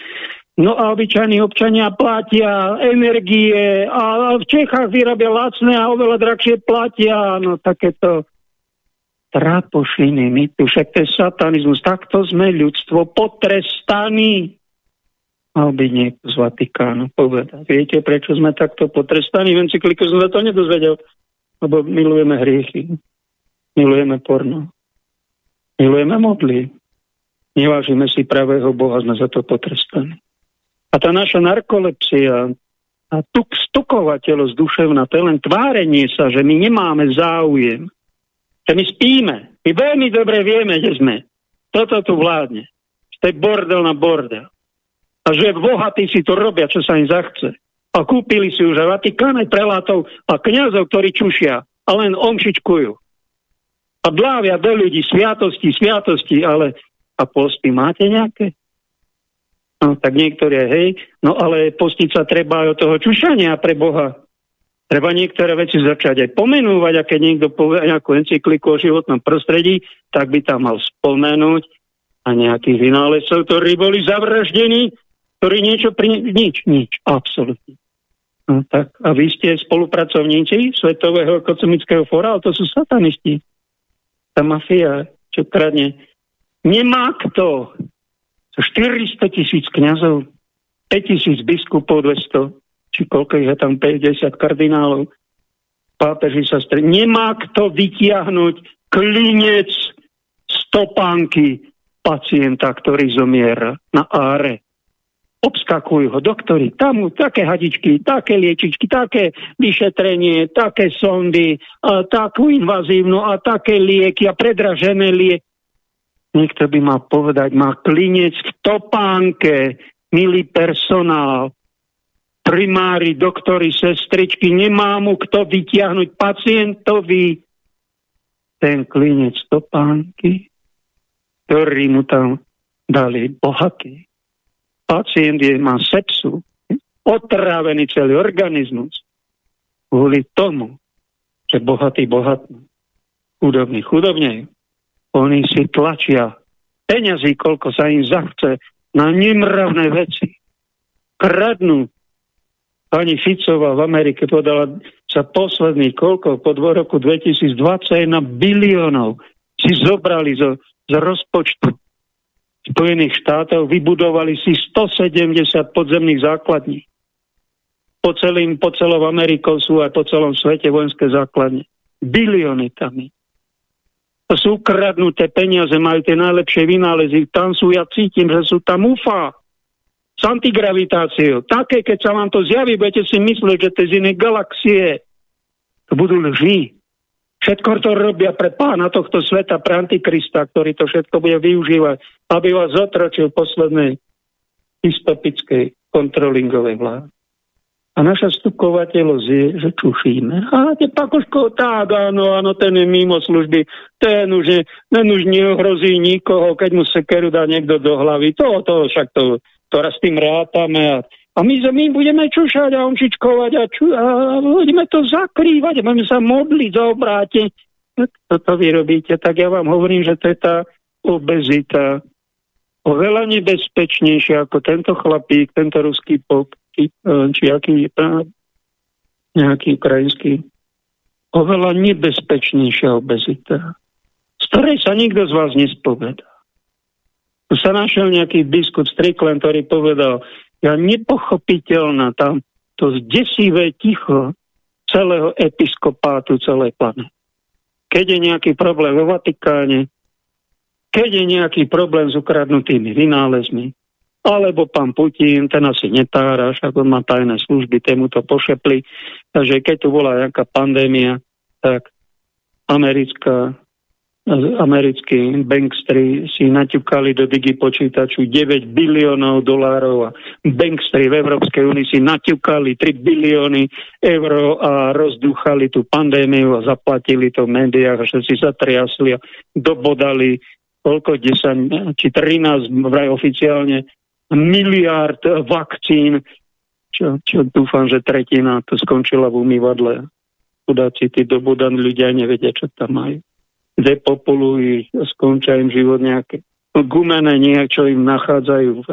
No a obyčajní občania platia energie a v Čechách vyrobia lacné a oveľa drahšie platia. No takéto trápošiny, my tu však to je satanizmus. Takto sme ľudstvo potrestaní. Mal by niekto z Vatikánu povedať. Viete, prečo sme takto potrestaní? V encykliku som to nedozvedel, lebo milujeme hriechy. Milujeme porno. Milujeme modly. Nevážime si pravého Boha, sme za to potrestaní. A tá naša narkolepsia a tuk stukovateľosť duševná, to je len tvárenie sa, že my nemáme záujem. Že my spíme. My veľmi dobre vieme, že sme. Toto tu vládne. To je bordel na bordel. A že bohatí si to robia, čo sa im zachce. A kúpili si už aj Vatikán, prelátov a kniazov, ktorí čušia a len omšičkujú a blávia do ľudí sviatosti, sviatosti, ale a posty máte nejaké? No, tak niektoré, hej, no ale postiť sa treba aj od toho čušania pre Boha. Treba niektoré veci začať aj pomenúvať, a keď niekto povie nejakú encykliku o životnom prostredí, tak by tam mal spomenúť a nejakých vynálezcov, ktorí boli zavraždení, ktorí niečo pri... Nič, nič, absolútne. No, tak, a vy ste spolupracovníci Svetového ekonomického fóra, ale to sú satanisti tá mafia, čo kradne. Nemá kto. 400 tisíc kniazov, 5 tisíc biskupov, 200, či koľko je tam, 50 kardinálov, pápeži sa stretli. Nemá kto vytiahnuť klinec stopánky pacienta, ktorý zomiera na áre obskakujú ho doktori, tam také hadičky, také liečičky, také vyšetrenie, také sondy, a takú invazívnu a také lieky a predražené lieky. Niekto by mal povedať, má klinec v topánke, milý personál, primári, doktori, sestričky, nemá mu kto vytiahnuť pacientovi ten klinec topánky, ktorý mu tam dali bohatí pacient je, má sepsu, otrávený celý organizmus kvôli tomu, že bohatý bohatný, chudobný chudobnejú. Oni si tlačia peňazí, koľko sa im zachce na nemravné veci. Kradnú. Pani Ficová v Amerike podala sa posledný koľko po roku 2021 biliónov si zobrali zo, z rozpočtu Spojených štátov vybudovali si 170 podzemných základní. Po, celým, po celom Amerikou sú aj po celom svete vojenské základne. Bilióny tam. To sú ukradnuté peniaze, majú tie najlepšie vynálezy. Tam sú, ja cítim, že sú tam UFA s antigravitáciou. Také, keď sa vám to zjaví, budete si myslieť, že to je z inej galaxie. To budú lži. Všetko to robia pre pána tohto sveta, pre Antikrista, ktorý to všetko bude využívať, aby vás zotročil poslednej dystopickej kontrolingovej vlády. A naša stukovateľosť je, že čušíme. A tie pakoško, tak, áno, áno, ten je mimo služby, ten už, ne, ten už neohrozí nikoho, keď mu sekeru dá niekto do hlavy. To, to, však to, to raz tým rátame a a my, my budeme čušať a omšičkovať a, ču, a budeme to zakrývať budeme sa modliť za obráte. toto vy robíte, tak ja vám hovorím, že to je tá obezita oveľa nebezpečnejšia ako tento chlapík, tento ruský pop, či, či aký, nejaký ukrajinský. Oveľa nebezpečnejšia obezita, z ktorej sa nikto z vás nespovedá. Tu sa našiel nejaký biskup Strickland, ktorý povedal, ja nepochopiteľná tam to zdesivé ticho celého episkopátu celej planety. Keď je nejaký problém vo Vatikáne, keď je nejaký problém s ukradnutými vynálezmi, alebo pán Putin, ten asi netára, však on má tajné služby, tému to pošepli. Takže keď tu bola nejaká pandémia, tak americká americkí bankstri si naťukali do digipočítaču 9 biliónov dolárov a bankstri v Európskej únii si naťukali 3 bilióny eur a rozdúchali tú pandémiu a zaplatili to v médiách a všetci sa triasli a dobodali koľko 10 či 13 vraj oficiálne miliárd vakcín, čo, čo dúfam, že tretina to skončila v umývadle. Chudáci tí dobodaní ľudia nevedia, čo tam majú depopulujú, skončia im život nejaké gumené niečo im nachádzajú v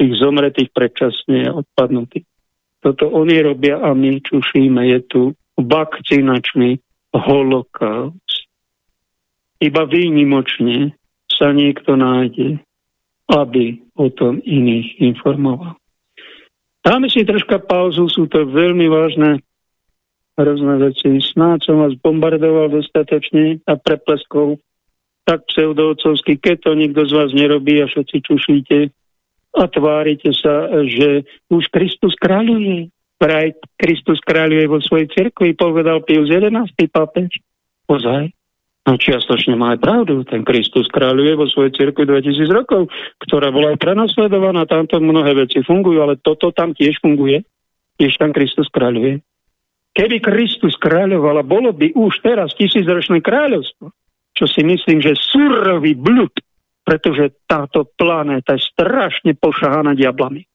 tých zomretých predčasne odpadnutých. Toto oni robia a my čušíme, je tu vakcinačný holokaust. Iba výnimočne sa niekto nájde, aby o tom iných informoval. Dáme si troška pauzu, sú to veľmi vážne rôzne veci. Snáď som vás bombardoval dostatočne a prepleskol tak pseudoocovsky, keď to nikto z vás nerobí a všetci čušíte a tvárite sa, že už Kristus kráľuje. Vraj Kristus kráľuje vo svojej cirkvi, povedal Pius 11. pápež. Ozaj. No čiastočne má aj pravdu. Ten Kristus kráľuje vo svojej cirkvi 2000 rokov, ktorá bola prenasledovaná, tamto mnohé veci fungujú, ale toto tam tiež funguje. Tiež tam Kristus kráľuje. Keby Kristus kráľoval bolo by už teraz tisícročné kráľovstvo, čo si myslím, že surový blud, pretože táto planéta je strašne pošahaná diablami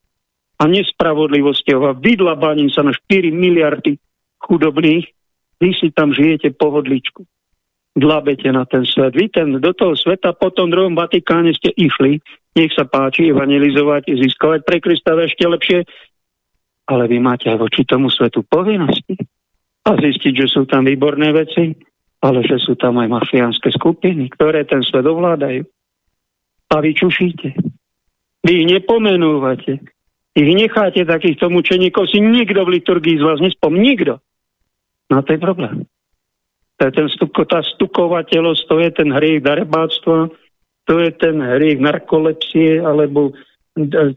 a nespravodlivosťou a vydlabaním sa na 4 miliardy chudobných, vy si tam žijete pohodličku. Dlabete na ten svet. Vy ten, do toho sveta po tom druhom Vatikáne ste išli, nech sa páči evangelizovať, získavať pre Krista ešte lepšie, ale vy máte aj voči tomu svetu povinnosti a zistiť, že sú tam výborné veci, ale že sú tam aj mafiánske skupiny, ktoré ten svet ovládajú. A vy čušíte. Vy ich nepomenúvate. Ich necháte takýchto mučeníkov si nikto v liturgii z vás nespom. Nikto. No to je problém. To je ten stuko, tá stukovateľosť, to je ten hriech darebáctva, to je ten hriech narkolepsie, alebo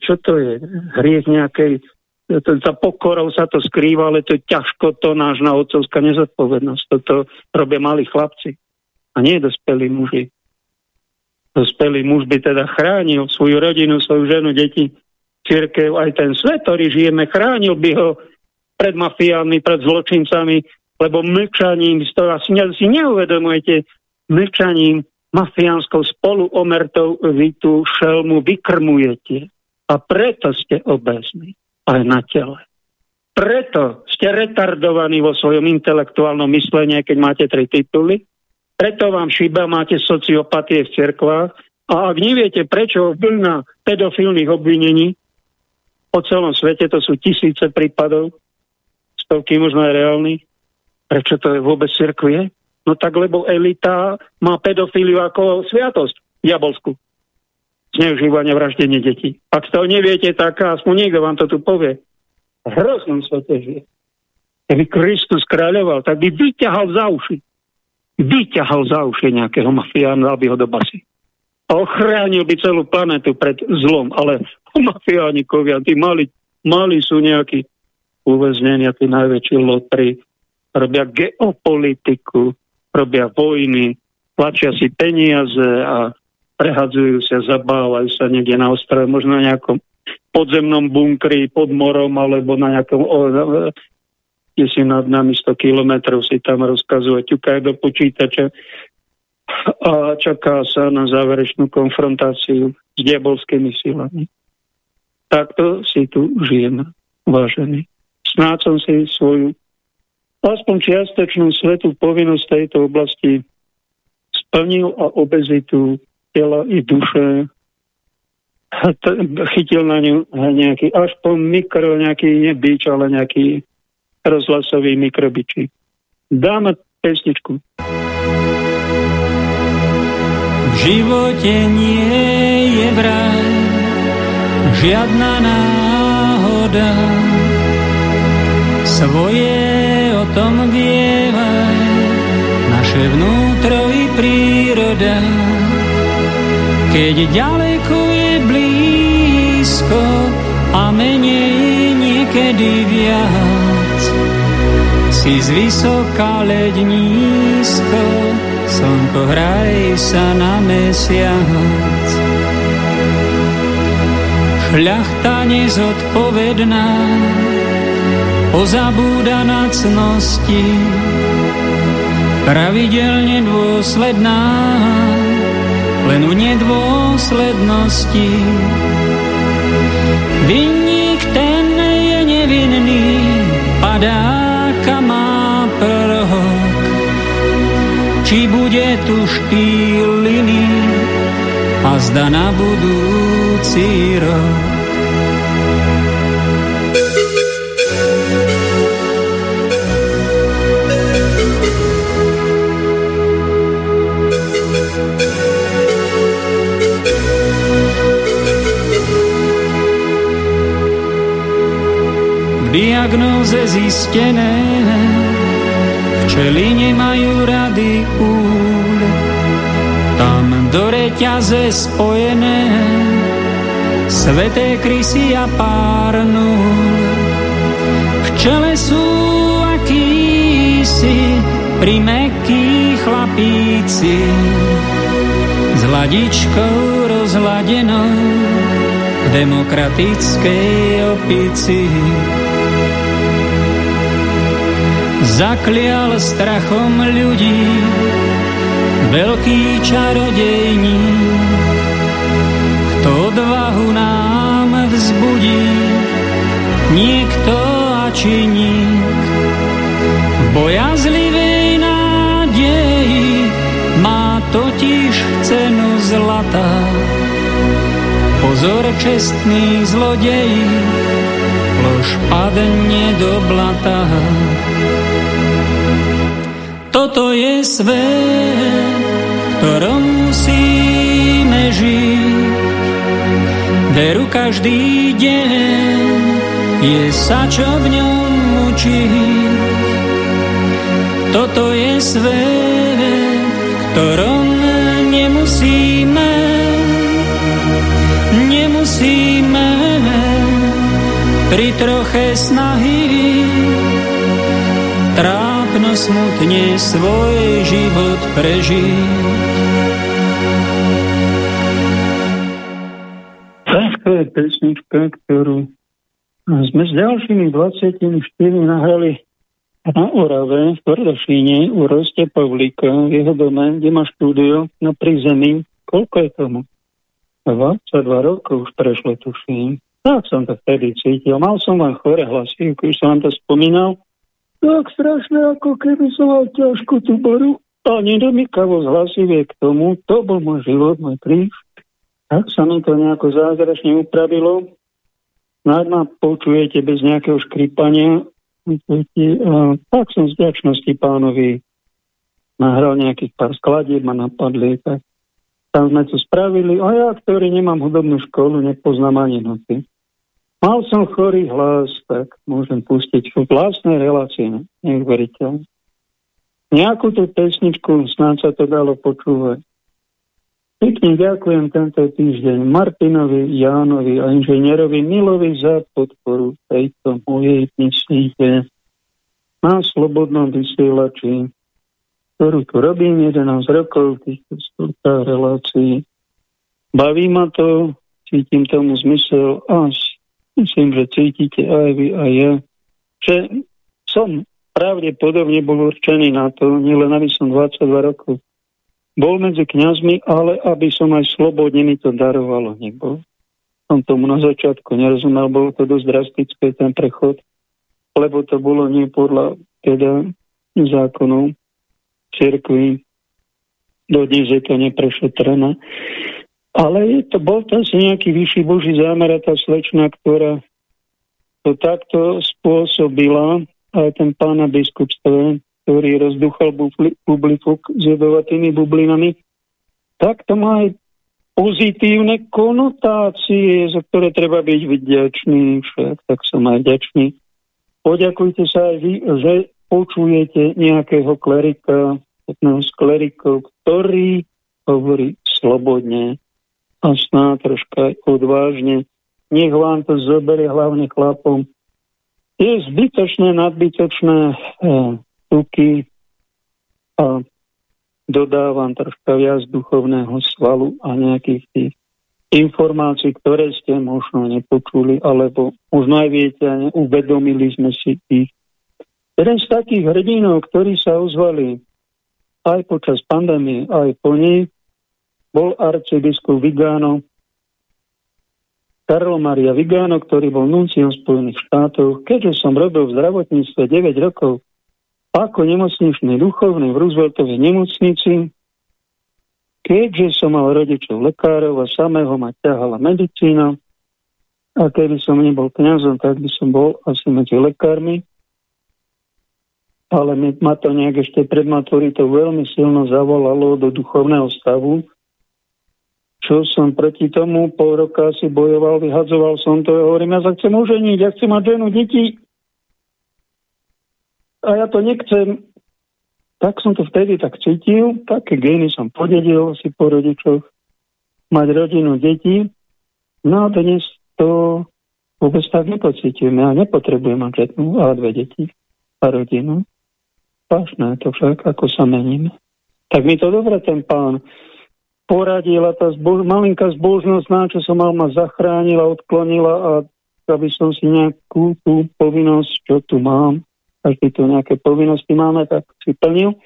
čo to je? Hriech nejakej za pokorou sa to skrýva, ale to je ťažko to náš na otcovská nezodpovednosť. Toto robia malí chlapci a nie dospelí muži. Dospelý muž by teda chránil svoju rodinu, svoju ženu, deti, církev, aj ten svet, ktorý žijeme, chránil by ho pred mafiánmi, pred zločincami, lebo mlčaním, to asi si neuvedomujete, mlčaním mafiánskou spoluomertou vy tú šelmu vykrmujete. A preto ste obezní aj na tele. Preto ste retardovaní vo svojom intelektuálnom myslení, keď máte tri tituly. Preto vám šíba, máte sociopatie v cerkvách. A ak neviete, prečo vlna pedofilných obvinení po celom svete, to sú tisíce prípadov, stovky možno aj reálnych, prečo to je vôbec cirkvie? No tak, lebo elita má pedofíliu ako sviatosť diabolskú zneužívania vraždenie detí. Ak to neviete, tak aspoň niekto vám to tu povie. V hroznom svete žije. Keby Kristus kráľoval, tak by vyťahal za uši. Vyťahal za uši nejakého mafiána, aby ho do basy. A ochránil by celú planetu pred zlom. Ale mafiánikovia, tí mali, mali sú nejakí uväznenia, tí najväčší lotri, robia geopolitiku, robia vojny, tlačia si peniaze a prehadzujú sa, zabávajú sa niekde na ostrove, možno na nejakom podzemnom bunkri pod morom alebo na nejakom o, kde si nad nami 100 kilometrov si tam rozkazuje, ťukajú do počítača a čaká sa na záverečnú konfrontáciu s diabolskými silami. Takto si tu žijeme, vážení. Snáď som si svoju aspoň čiastočnú svetú povinnosť tejto oblasti splnil a obezitu tela i duše chytil na ňu nejaký až po mikro, nejaký nebyč, ale nejaký rozhlasový mikrobičík. Dáme pesničku. V živote nie je vraj žiadna náhoda. Svoje o tom vievaj naše vnútro i príroda. Keď ďaleko je blízko a menej niekedy viac, si z vysoká leď nízko, slnko hraj sa na mesiac. Šľachta nezodpovedná, pozabúda na cnosti, pravidelne dôsledná, len u nedôslednosti. Vinník ten je nevinný, padáka má prorok. Či bude tu štýl iný a zda na budúci rok. Diagnoze zistené, včely nemajú rady úl, tam do reťaze spojené, sveté krysy a pár nul. Včele sú akýsi primekí chlapíci, s hladičkou rozhladenou v demokratickej opici. Zaklial strachom ľudí veľký čarodejník, kto odvahu nám vzbudí, niekto a činík. Bojazlivej nádeji má totiž cenu zlata. Pozor, čestný zlodej, lož padne do blata. Toto je svet, ktorom musíme žiť. Veru každý deň je sa čo v ňom učiť. Toto je svet, ktorom nemusíme, nemusíme pri troche snahy trápno smutne svoj život prežiť. To je pesnička, ktorú sme s ďalšími 24 nahrali na Orave, v Tvrdošíne, u Roste Pavlíka, v jeho dome, kde má štúdio na prízemí. Koľko je tomu? 22 rokov už prešlo, tuším. Tak som to vtedy cítil. Mal som len chore hlasy, už som vám to spomínal tak strašné, ako keby som mal ťažkú tú boru a nedomykavo zhlasivie k tomu. To bol môj život, môj kríž. Tak sa mi to nejako zázračne upravilo. Snáď ma počujete bez nejakého škripania. tak som z vďačnosti pánovi nahral nejakých pár skladieb, ma napadli, tak tam sme to spravili. A ja, ktorý nemám hudobnú školu, nepoznám ani noty. Mal som chorý hlas, tak môžem pustiť v vlastnej relácii, neuveriteľne. Nejakú tú pesničku snáď sa to dalo počúvať. Pekne ďakujem tento týždeň Martinovi, Jánovi a inžinierovi Milovi za podporu tejto mojej písničke na slobodnom vysielači, ktorú tu robím 11 rokov v týchto relácií. Baví ma to, cítim tomu zmysel až Myslím, že cítite aj vy, aj ja, že som pravdepodobne bol určený na to, nielen aby som 22 rokov bol medzi kňazmi, ale aby som aj slobodne mi to darovalo, nebol. Som tomu na začiatku nerozumel, bolo to dosť drastické, ten prechod, lebo to bolo nie podľa teda zákonov cirkvi. dodnes je to neprešetrené. Ale to, bol to asi nejaký vyšší boží zámer a tá slečna, ktorá to takto spôsobila, aj ten pána biskupstve, ktorý rozduchal publiku s jedovatými bublinami, tak to má aj pozitívne konotácie, za ktoré treba byť vďačný, však tak som aj vďačný. Poďakujte sa aj vy, že počujete nejakého klerika, jedného z klerikov, ktorý hovorí slobodne a sná troška odvážne. Nech vám to zoberie hlavne chlapom. Je zbytočné, nadbytočné e, tuky a dodávam troška viac duchovného svalu a nejakých tých informácií, ktoré ste možno nepočuli, alebo možno aj viete, uvedomili sme si ich. Jeden z takých hrdinov, ktorí sa ozvali aj počas pandémie, aj po nej, bol arcibiskup Vigano, Karlo Maria Vigano, ktorý bol nunciom Spojených štátov. Keďže som robil v zdravotníctve 9 rokov, ako nemocničný duchovný v Rooseveltovej nemocnici, keďže som mal rodičov lekárov a samého ma ťahala medicína, a keby som nebol kňazom, tak by som bol asi medzi lekármi. Ale ma to nejak ešte pred maturitou veľmi silno zavolalo do duchovného stavu, čo som proti tomu pol roka si bojoval, vyhadzoval som to, ja hovorím, ja sa chcem uženiť, ja chcem mať ženu, deti, a ja to nechcem. Tak som to vtedy tak cítil, také gény som podedil si po rodičoch, mať rodinu, deti. No a dnes to vôbec tak nepocítim. Ja nepotrebujem mať jednu a dve deti a rodinu. Vážne to však, ako sa mením. Tak mi to dobre ten pán poradil a tá zbož- malinká zbožnosť, na čo som mal, ma zachránila, odklonila a aby som si nejakú tú povinnosť, čo tu mám, každý tu nejaké povinnosti máme, tak si plnil.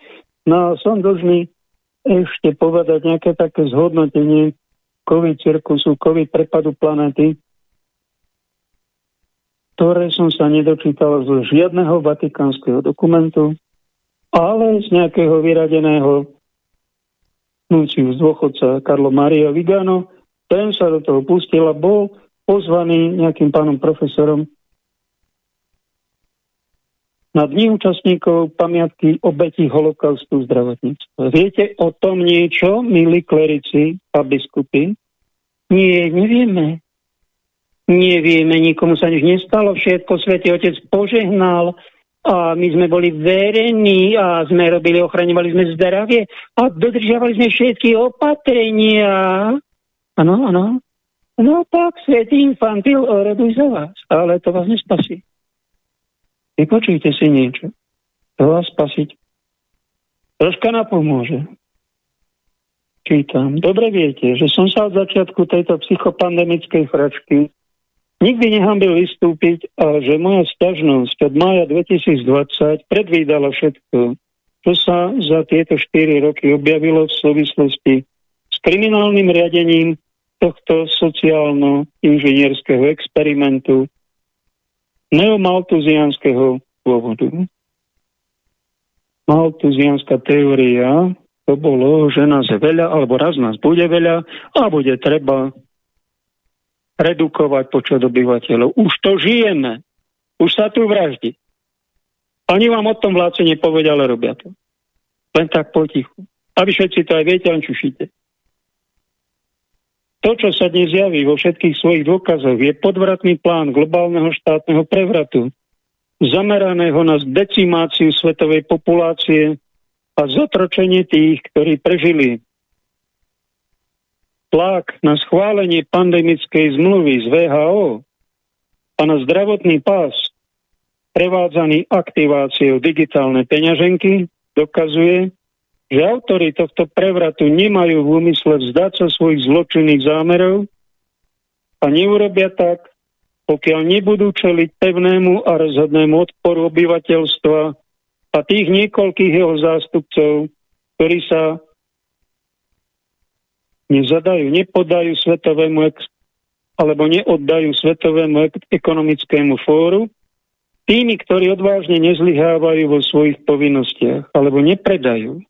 No a som dlžný ešte povedať nejaké také zhodnotenie COVID cirkusu, COVID prepadu planety, ktoré som sa nedočítal z žiadneho vatikánskeho dokumentu, ale z nejakého vyradeného nunciu z dôchodca Karlo Maria Vigano. Ten sa do toho pustil a bol pozvaný nejakým pánom profesorom na dní účastníkov pamiatky obetí holokaustu zdravotníctva. Viete o tom niečo, milí klerici a biskupy? Nie, nevieme. Nevieme, nikomu sa nič nestalo, všetko Svetý Otec požehnal a my sme boli verení a sme robili, ochraňovali sme zdravie a dodržiavali sme všetky opatrenia. Áno, áno. No tak, Svetý Infantil, oroduj za vás, ale to vás nespasí. Vypočujte si niečo. To vás spasiť. Troška napomôže. Čítam. Dobre viete, že som sa od začiatku tejto psychopandemickej fračky nikdy nehambil vystúpiť a že moja stažnosť od maja 2020 predvídala všetko, čo sa za tieto 4 roky objavilo v súvislosti s kriminálnym riadením tohto sociálno-inžinierského experimentu neomaltuzianského pôvodu. Maltuzianská teória to bolo, že nás je veľa, alebo raz nás bude veľa a bude treba redukovať počet obyvateľov. Už to žijeme. Už sa tu vraždi. Oni vám o tom vládce nepovedia, ale robia to. Len tak potichu. Aby všetci to aj viete, len čušíte. To, čo sa dnes javí vo všetkých svojich dôkazoch, je podvratný plán globálneho štátneho prevratu, zameraného na decimáciu svetovej populácie a zotročenie tých, ktorí prežili. Tlak na schválenie pandemickej zmluvy z VHO a na zdravotný pás prevádzaný aktiváciou digitálnej peňaženky dokazuje, že autory tohto prevratu nemajú v úmysle vzdať sa svojich zločinných zámerov a neurobia tak, pokiaľ nebudú čeliť pevnému a rozhodnému odporu obyvateľstva a tých niekoľkých jeho zástupcov, ktorí sa nezadajú, nepodajú svetovému alebo neoddajú svetovému ekonomickému fóru, tými, ktorí odvážne nezlyhávajú vo svojich povinnostiach alebo nepredajú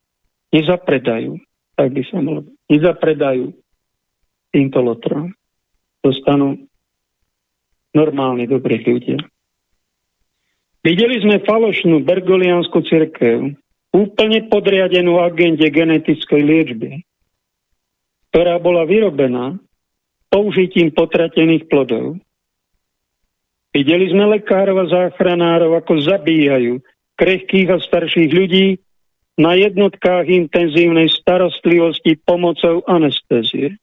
nezapredajú tak by sa mohlo. Nezapredajú týmto lotrom. Dostanú normálni, dobrí ľudia. Videli sme falošnú bergoliánsku cirkev, úplne podriadenú agende genetickej liečby, ktorá bola vyrobená použitím potratených plodov. Videli sme lekárov a záchranárov, ako zabíjajú krehkých a starších ľudí na jednotkách intenzívnej starostlivosti pomocou anestézie.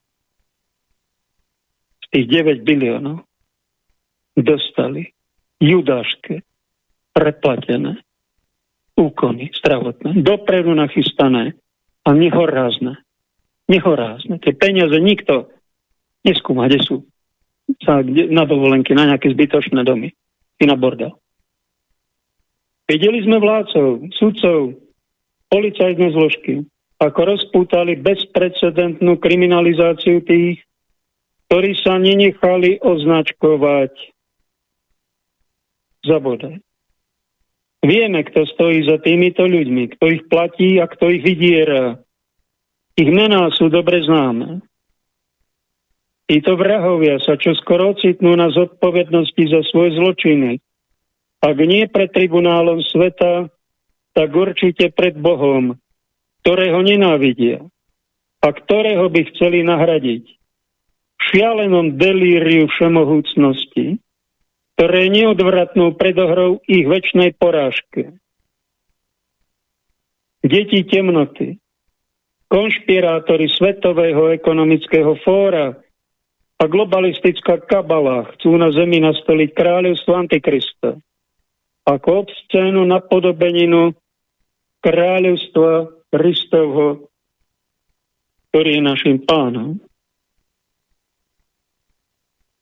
Z tých 9 biliónov dostali judáške, preplatené úkony zdravotné, dopredu nachystané a nehorázne. Nehorázne. Tie peniaze nikto neskúma, kde sú. Sa, na dovolenky, na nejaké zbytočné domy i na bordel. Videli sme vládcov, sudcov, policajné zložky, ako rozpútali bezprecedentnú kriminalizáciu tých, ktorí sa nenechali označkovať za bodaj. Vieme, kto stojí za týmito ľuďmi, kto ich platí a kto ich vydiera. Ich mená sú dobre známe. Títo vrahovia sa čo skoro ocitnú na zodpovednosti za svoje zločiny. Ak nie pred tribunálom sveta, tak určite pred Bohom, ktorého nenávidia a ktorého by chceli nahradiť. V šialenom delíriu všemohúcnosti, ktoré je neodvratnou predohrou ich väčšnej porážke. Deti temnoty, konšpirátori Svetového ekonomického fóra a globalistická kabala chcú na Zemi nastoliť kráľovstvo Antikrista. Ako obscénu napodobeninu kráľovstva Kristovho, ktorý je našim pánom.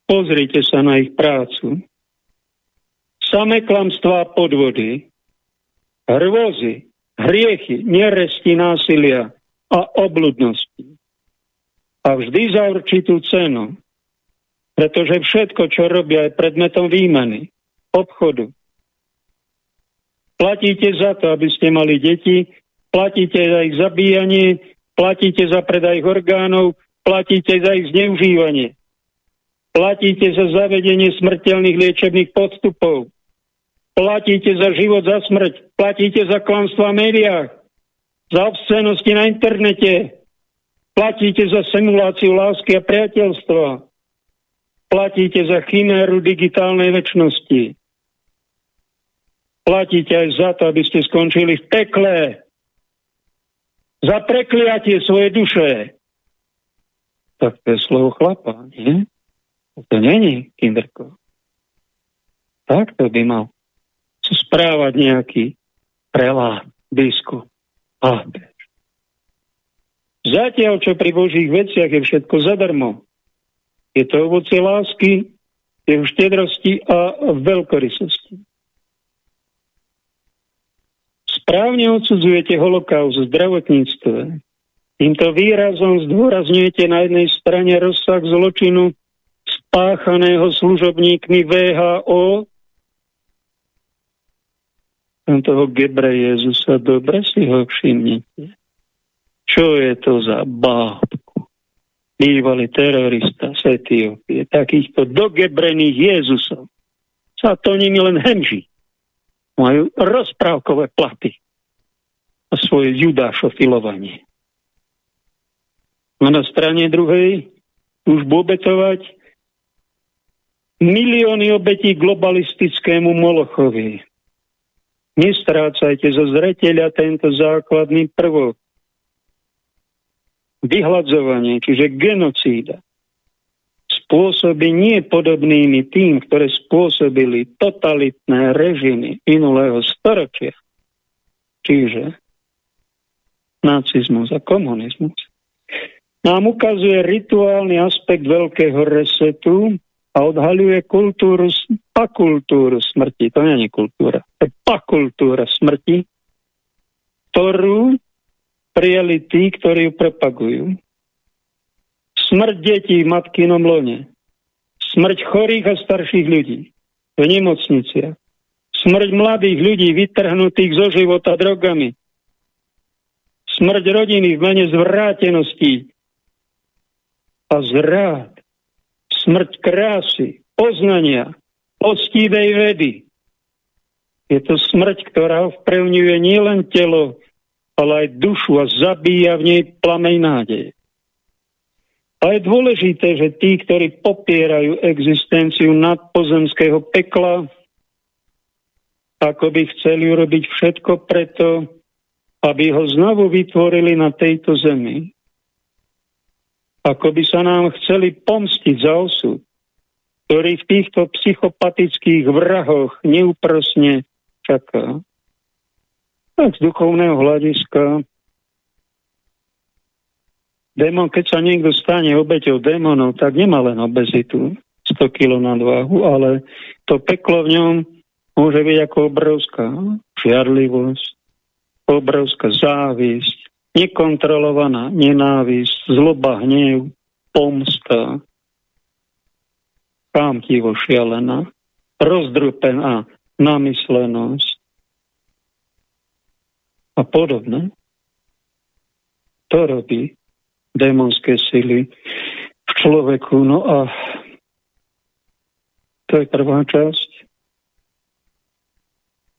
Pozrite sa na ich prácu. Samé klamstvá podvody, hrvozy, hriechy, neresti, násilia a obludnosti. A vždy za určitú cenu, pretože všetko, čo robia, je predmetom výmeny, obchodu. Platíte za to, aby ste mali deti, platíte za ich zabíjanie, platíte za predaj orgánov, platíte za ich zneužívanie. Platíte za zavedenie smrteľných liečebných podstupov. Platíte za život, za smrť. Platíte za klamstva v médiách. Za obscenosti na internete. Platíte za simuláciu lásky a priateľstva. Platíte za chiméru digitálnej väčšnosti. Platíte aj za to, aby ste skončili v pekle. Za prekliatie svojej duše. Tak to je slovo chlapa, nie? To není, Kinderko. Tak to by mal správať nejaký prelá, biskup, pápež. Zatiaľ, čo pri Božích veciach je všetko zadarmo, je to ovoce lásky, je v štedrosti a veľkorysosti. Správne odsudzujete holokaust v zdravotníctve. Týmto výrazom zdôrazňujete na jednej strane rozsah zločinu spáchaného služobníkmi VHO toho Gebre Jezusa, dobre si ho všimnite. Čo je to za bábku? Bývalý terorista z Etiópie, takýchto dogebrených Jezusov sa to nimi len hemží. Majú rozprávkové platy a svoje judášofilovanie. No na strane druhej už obetovať milióny obetí globalistickému Molochovi, Nestrácajte zo zreteľa tento základný prvok. Vyhľadzovanie, čiže genocída, spôsoby nie podobnými tým, ktoré spôsobili totalitné režimy minulého storočia, čiže nacizmus a komunizmus, nám ukazuje rituálny aspekt veľkého resetu, a odhaľuje kultúru, pakultúru smrti. To nie je kultúra. To je pakultúra smrti, ktorú prijali tí, ktorí ju propagujú. Smrť detí v matkinom lone. Smrť chorých a starších ľudí v nemocniciach. Smrť mladých ľudí vytrhnutých zo života drogami. Smrť rodiny v mene zvrátenosti a zrád. Smrť krásy, poznania, poctivej vedy. Je to smrť, ktorá ovplyvňuje nielen telo, ale aj dušu a zabíja v nej plamej nádej. A je dôležité, že tí, ktorí popierajú existenciu nadpozemského pekla, ako by chceli urobiť všetko preto, aby ho znovu vytvorili na tejto zemi. Ako by sa nám chceli pomstiť za osud, ktorý v týchto psychopatických vrahoch neúprosne čaká. Tak z duchovného hľadiska Démon, keď sa niekto stane obeťou démonov, tak nemá len obezitu, 100 kg na dvahu, ale to peklo v ňom môže byť ako obrovská žiarlivosť, obrovská závisť, nekontrolovaná nenávisť, zloba, hnev, pomsta, chámtivo šialená, rozdrupená namyslenosť a podobne. To robí démonské sily v človeku. No a to je prvá časť.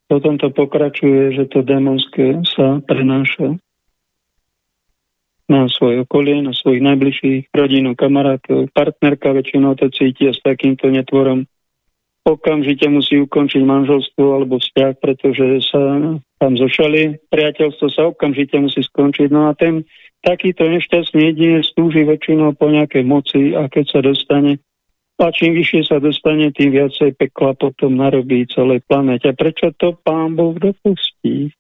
Potom to pokračuje, že to démonské sa prenáša na svoje okolie, na svojich najbližších rodinu, kamarátov, partnerka väčšinou to cíti a s takýmto netvorom okamžite musí ukončiť manželstvo alebo vzťah, pretože sa tam zošali, priateľstvo sa okamžite musí skončiť. No a ten takýto nešťastný jedinec stúži väčšinou po nejakej moci a keď sa dostane a čím vyššie sa dostane, tým viacej pekla potom narobí celej planete. A prečo to pán Boh dopustí?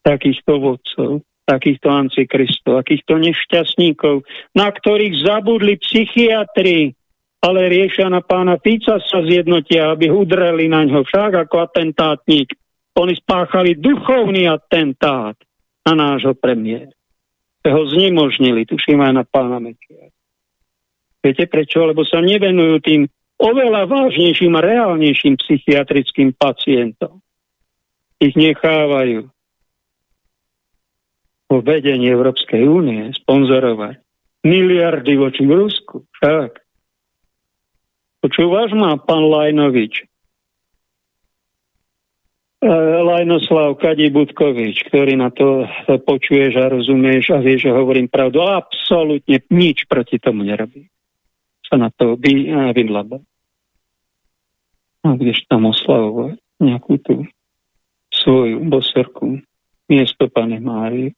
Takýchto vodcov, takýchto antikristov, takýchto nešťastníkov, na ktorých zabudli psychiatri, ale riešia na pána Fica sa zjednotia, aby udreli na ňo však ako atentátnik. Oni spáchali duchovný atentát na nášho premiéra ho znemožnili, tuším aj na pána Mečiara. Viete prečo? Lebo sa nevenujú tým oveľa vážnejším a reálnejším psychiatrickým pacientom. Ich nechávajú vo vedení Európskej únie sponzorovať miliardy voči Rusku. Tak. Počúvaš ma, pán Lajnovič? E, Lajnoslav Kadibudkovič, ktorý na to počuješ a rozumieš a vieš, že hovorím pravdu. Absolútne nič proti tomu nerobí. Sa na to by a vydlaba. A budeš tam oslavovať nejakú tú svoju boserku miesto Pane Márie.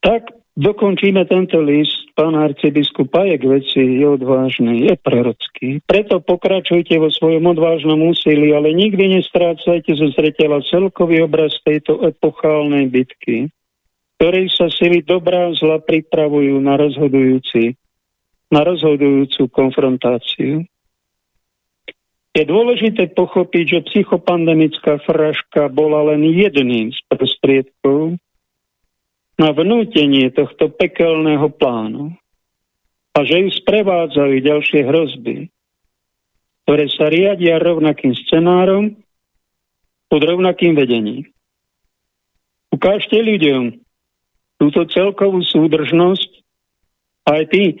Tak dokončíme tento list pán arcibiskupa je k veci, je odvážny, je prorocký. Preto pokračujte vo svojom odvážnom úsilí, ale nikdy nestrácajte zo zretela celkový obraz tejto epochálnej bitky, ktorej sa sily dobrá a zla pripravujú na rozhodujúci, na rozhodujúcu konfrontáciu. Je dôležité pochopiť, že psychopandemická fraška bola len jedným z prostriedkov, na vnútenie tohto pekelného plánu a že ju sprevádzajú ďalšie hrozby, ktoré sa riadia rovnakým scenárom pod rovnakým vedením. Ukážte ľuďom túto celkovú súdržnosť aj tí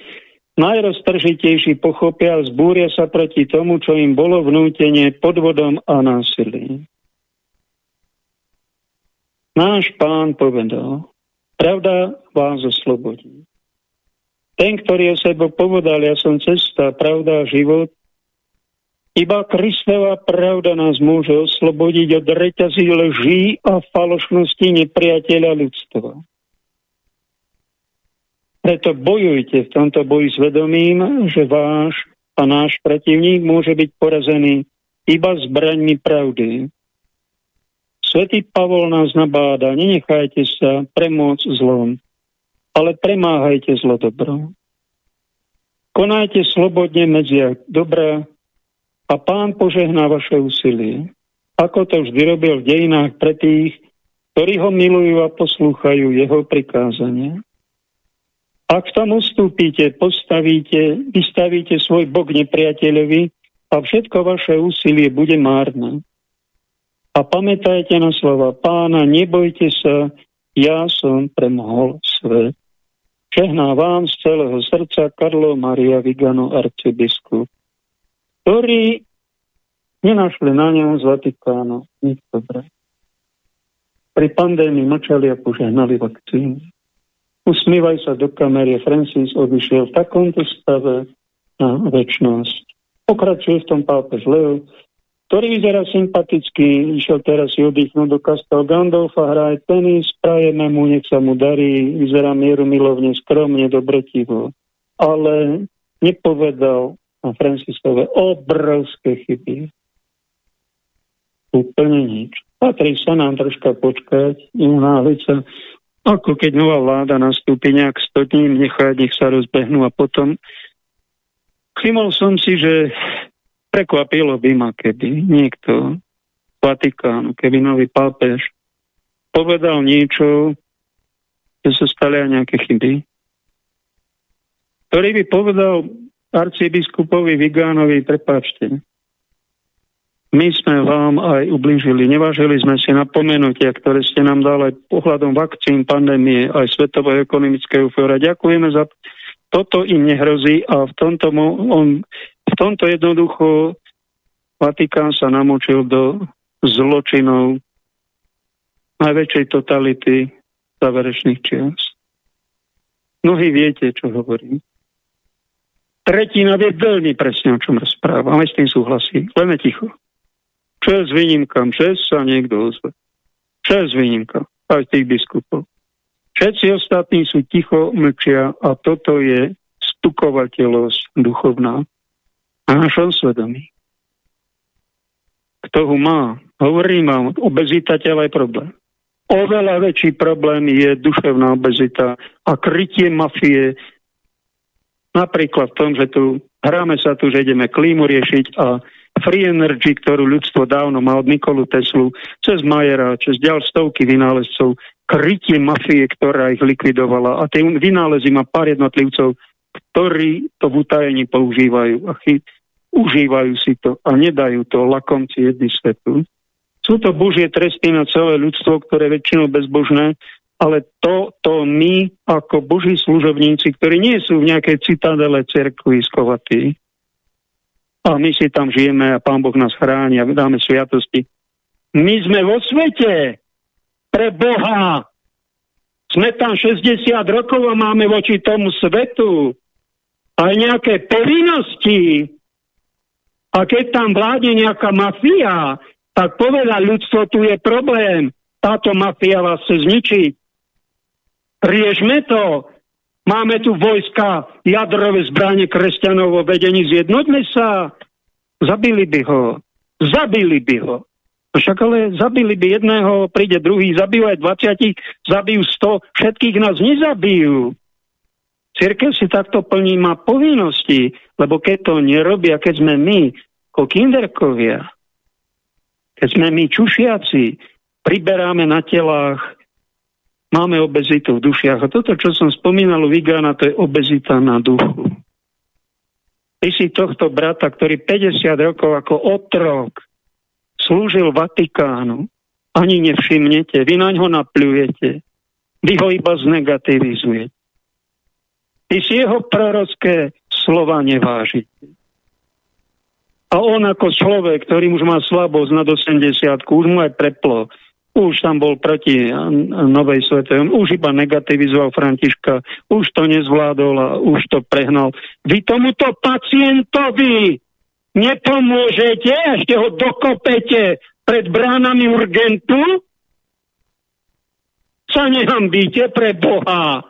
najroztržitejší pochopia a zbúria sa proti tomu, čo im bolo vnútenie podvodom a násilím. Náš pán povedal, Pravda vás oslobodí. Ten, ktorý o sebe povedal, ja som cesta, pravda a život, iba Kristova pravda nás môže oslobodiť od reťazí lží a falošnosti nepriateľa ľudstva. Preto bojujte v tomto boji s vedomím, že váš a náš protivník môže byť porazený iba zbraňmi pravdy. Svetý Pavol nás nabáda, nenechajte sa premôcť zlom, ale premáhajte zlo dobro. Konajte slobodne medzi dobrá a pán požehná vaše úsilie, ako to vždy robil v dejinách pre tých, ktorí ho milujú a poslúchajú jeho prikázania. Ak v tom ustúpite, postavíte, vystavíte svoj bok nepriateľovi a všetko vaše úsilie bude márne. A pamätajte na slova pána, nebojte sa, ja som premohol svet. Žehná vám z celého srdca Karlo Maria Vigano, arcibiskup, ktorý nenašli na ňom z Vatikánu nič dobré. Pri pandémii mlčali a požehnali vakcíny. Usmívaj sa do kamery. Francis odišiel v takomto stave na väčšnosť. Pokračuje v tom pápež Leo, ktorý vyzerá sympaticky, išiel teraz si oddychnúť do Castel Gandolfa, hraje tenis, prajeme mu, nech sa mu darí, vyzerá mieru milovne, skromne, dobretivo. Ale nepovedal na Francisove obrovské chyby. Úplne nič. Patrí sa nám troška počkať, unáhliť sa, ako keď nová vláda nastúpi nejak 100 dní, nechať, nech sa rozbehnú a potom všimol som si, že Prekvapilo by ma, keby niekto z Vatikánu, keby nový pápež povedal niečo, že sa stali aj nejaké chyby, ktorý by povedal arcibiskupovi Vigánovi, prepáčte, my sme vám aj ublížili, nevážili sme si napomenutia, ktoré ste nám dali pohľadom vakcín, pandémie, aj Svetového ekonomického fóra. Ďakujeme za toto im nehrozí a v tomto on v tomto jednoducho Vatikán sa namočil do zločinov najväčšej totality záverečných čias. Mnohí viete, čo hovorím. Tretina vie veľmi presne, o čom rozpráva. A s tým súhlasí. Len ticho. Čo s výnimkám? Čo sa niekto ozve? Čo s výnimkám? Aj tých biskupov. Všetci ostatní sú ticho, mlčia a toto je stukovateľosť duchovná na našom svedomí. Kto ho má? Hovorím vám, obezita tela problém. Oveľa väčší problém je duševná obezita a krytie mafie napríklad v tom, že tu hráme sa tu, že ideme klímu riešiť a free energy, ktorú ľudstvo dávno má od Nikolu Teslu, cez Majera, cez ďal stovky vynálezcov, krytie mafie, ktorá ich likvidovala. A tie vynálezy má pár jednotlivcov, ktorí to v utajení používajú a chy- užívajú si to a nedajú to lakomci jedný svetu. Sú to božie tresty na celé ľudstvo, ktoré je väčšinou bezbožné, ale to, to my ako boží služobníci, ktorí nie sú v nejakej citadele cerkvi skovatí, a my si tam žijeme a Pán Boh nás chráni a dáme sviatosti. My sme vo svete pre Boha. Sme tam 60 rokov a máme voči tomu svetu aj nejaké povinnosti. A keď tam vládne nejaká mafia, tak poveda ľudstvo, tu je problém. Táto mafia vás chce zničiť. Riešme to. Máme tu vojska, jadrové zbranie kresťanov vo vedení. Zjednoťme sa. Zabili by ho. Zabili by ho. Však ale zabili by jedného, príde druhý, zabijú aj 20, zabijú 100, všetkých nás nezabijú. Cirkev si takto plní, má povinnosti, lebo keď to nerobia, keď sme my, ako kinderkovia, keď sme my čušiaci, priberáme na telách, máme obezitu v dušiach. A toto, čo som spomínal u Vigana, to je obezita na duchu. Ty si tohto brata, ktorý 50 rokov ako otrok slúžil Vatikánu, ani nevšimnete, vy na ňo napľujete, vy ho iba znegativizujete. Ty si jeho prorocké slova nevážite. A on ako človek, ktorý už má slabosť nad 80, už mu aj preplo, už tam bol proti Novej Svetej, už iba negativizoval Františka, už to nezvládol a už to prehnal. Vy tomuto pacientovi nepomôžete, ešte ho dokopete pred bránami urgentu? Sa nehambíte pre Boha.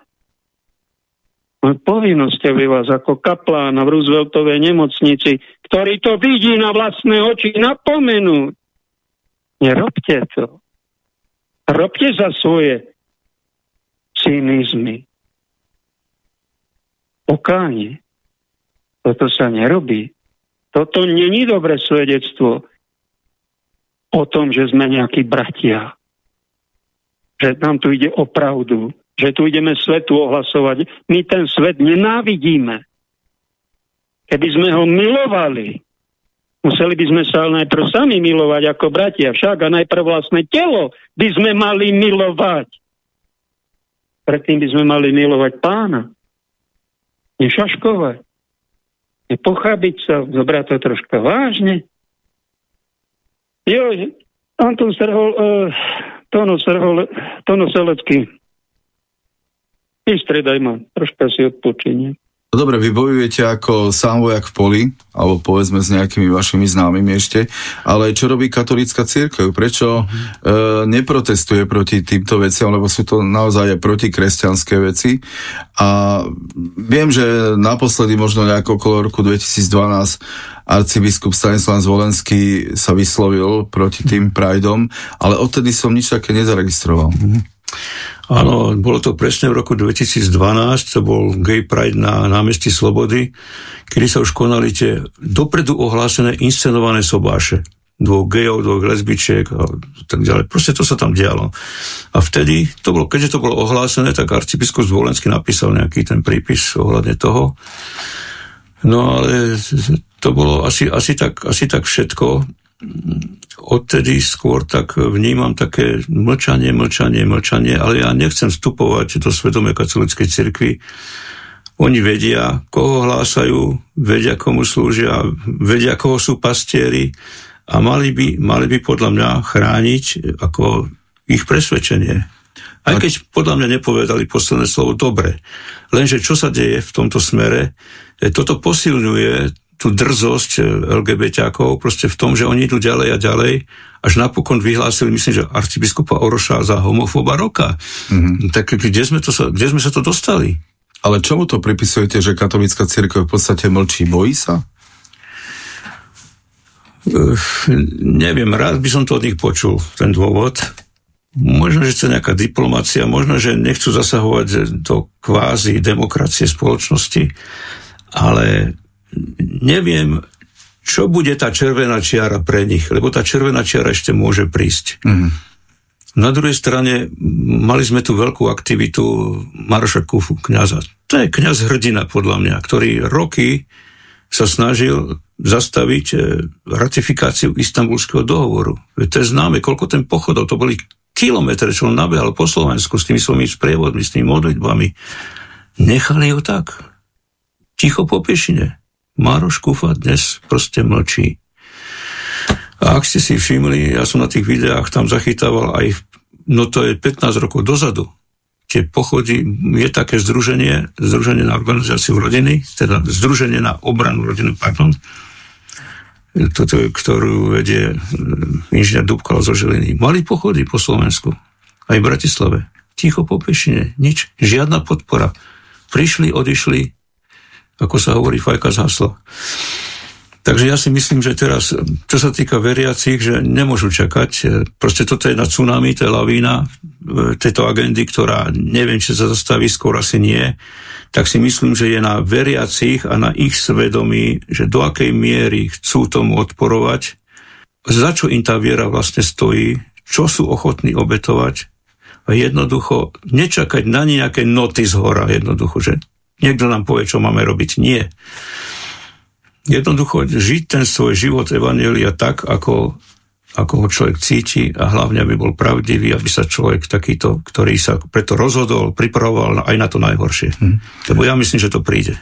Povinnosť by vás ako kaplána v Rooseveltovej nemocnici, ktorý to vidí na vlastné oči, napomenúť. Nerobte to. Robte za svoje cynizmy. Pokánie. Toto sa nerobí. Toto není dobré svedectvo o tom, že sme nejakí bratia. Že nám tu ide o pravdu že tu ideme svetu ohlasovať. My ten svet nenávidíme. Keby sme ho milovali, Museli by sme sa najprv sami milovať ako bratia, však a najprv vlastné telo by sme mali milovať. Predtým by sme mali milovať pána. Nešaškovať. Nepochábiť sa, zobrať to troška vážne. Jo, Anton Serhol, uh, Tono Serhol, Tono Selecký. Vystredaj ma, troška si odpočiniem. No dobre, vy bojujete ako sám vojak v poli, alebo povedzme s nejakými vašimi známymi ešte, ale čo robí katolícka církev? Prečo mm-hmm. e, neprotestuje proti týmto veciam, lebo sú to naozaj protikresťanské veci. A viem, že naposledy možno nejako okolo roku 2012 arcibiskup Stanislav Zvolenský sa vyslovil proti tým prajdom, ale odtedy som nič také nezaregistroval. Áno, bolo to presne v roku 2012, to bol Gay Pride na námestí Slobody, kedy sa už konali tie dopredu ohlásené inscenované sobáše dvoch gejov, dvoch lesbičiek a tak ďalej. Proste to sa tam dialo. A vtedy, to bolo, keďže to bolo ohlásené, tak arcibiskup Zvolenský napísal nejaký ten prípis ohľadne toho. No ale to bolo asi, asi, tak, asi tak všetko odtedy skôr tak vnímam také mlčanie, mlčanie, mlčanie, ale ja nechcem vstupovať do svedomia katolíckej cirkvi. Oni vedia, koho hlásajú, vedia, komu slúžia, vedia, koho sú pastieri a mali by, mali by podľa mňa chrániť ako ich presvedčenie. Aj keď podľa mňa nepovedali posledné slovo dobre. Lenže čo sa deje v tomto smere, e, toto posilňuje tú drzosť eh, LGBTákov proste v tom, že oni idú ďalej a ďalej, až napokon vyhlásili, myslím, že arcibiskupa Oroša za homofóba roka. Mm-hmm. Tak kde sme, to sa, kde sme sa to dostali? Ale čomu to pripisujete, že katolická církev v podstate mlčí? Bojí sa? Uh, neviem, rád by som to od nich počul, ten dôvod. Možno, že to nejaká diplomácia, možno, že nechcú zasahovať do kvázi demokracie spoločnosti, ale neviem, čo bude tá červená čiara pre nich, lebo tá červená čiara ešte môže prísť. Mm. Na druhej strane mali sme tu veľkú aktivitu Maroša Kufu, kniaza. To je kňaz hrdina podľa mňa, ktorý roky sa snažil zastaviť e, ratifikáciu istambulského dohovoru. To je známe, koľko ten pochodov, to boli kilometre, čo on nabehal po Slovensku s tými svojimi sprievodmi, s tými modlitbami. Nechali ho tak. Ticho po pešine. Maroš Kufa dnes proste mlčí. A ak ste si všimli, ja som na tých videách tam zachytával aj, no to je 15 rokov dozadu, tie pochody, je také združenie, združenie na organizáciu rodiny, teda združenie na obranu rodiny, pardon, toto, ktorú vedie e, inžinier Dubkala zo Žiliny. Mali pochody po Slovensku, aj v Bratislave. Ticho po pešine, nič, žiadna podpora. Prišli, odišli, ako sa hovorí, fajka zhasla. Takže ja si myslím, že teraz, čo sa týka veriacich, že nemôžu čakať. Proste toto je na tsunami, to je lavína e, tejto agendy, ktorá neviem, či sa zastaví, skôr asi nie. Tak si myslím, že je na veriacich a na ich svedomí, že do akej miery chcú tomu odporovať, za čo im tá viera vlastne stojí, čo sú ochotní obetovať a jednoducho nečakať na nejaké noty z hora, jednoducho, že niekto nám povie, čo máme robiť. Nie. Jednoducho žiť ten svoj život Evangelia tak, ako, ako ho človek cíti a hlavne, aby bol pravdivý, aby sa človek takýto, ktorý sa preto rozhodol, pripravoval aj na to najhoršie. Hm. Lebo ja myslím, že to príde.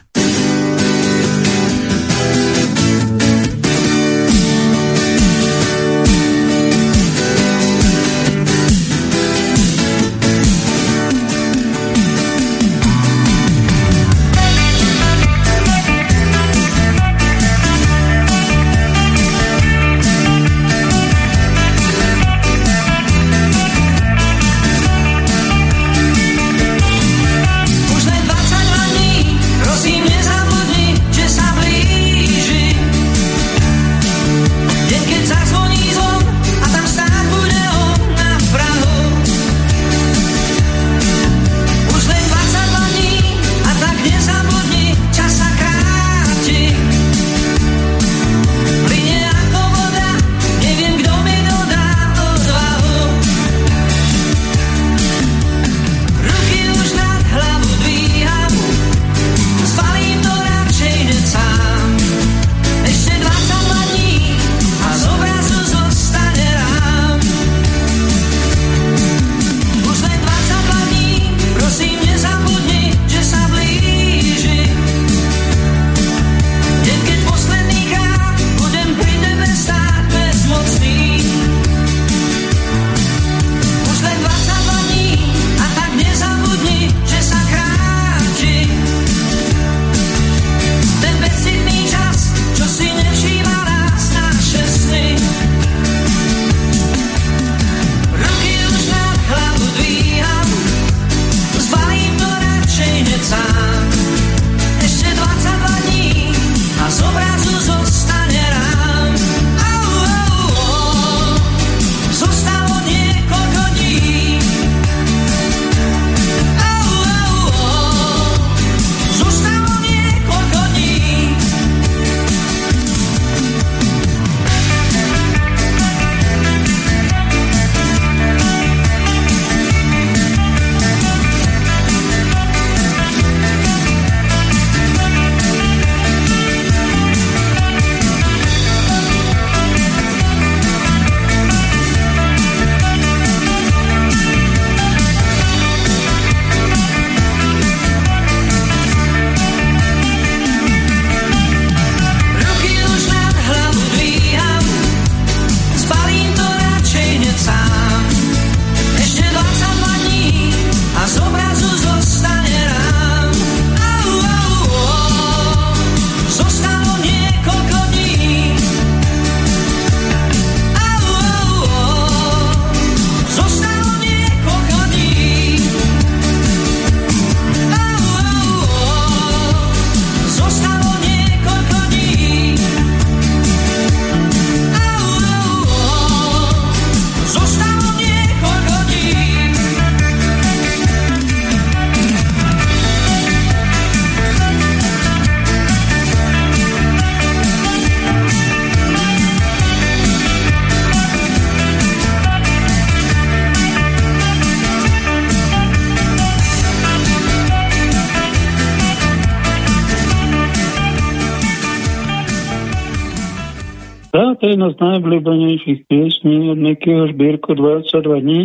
Jedna z najobľúbenejších piesní od Mikyho Šbírku 22 dní.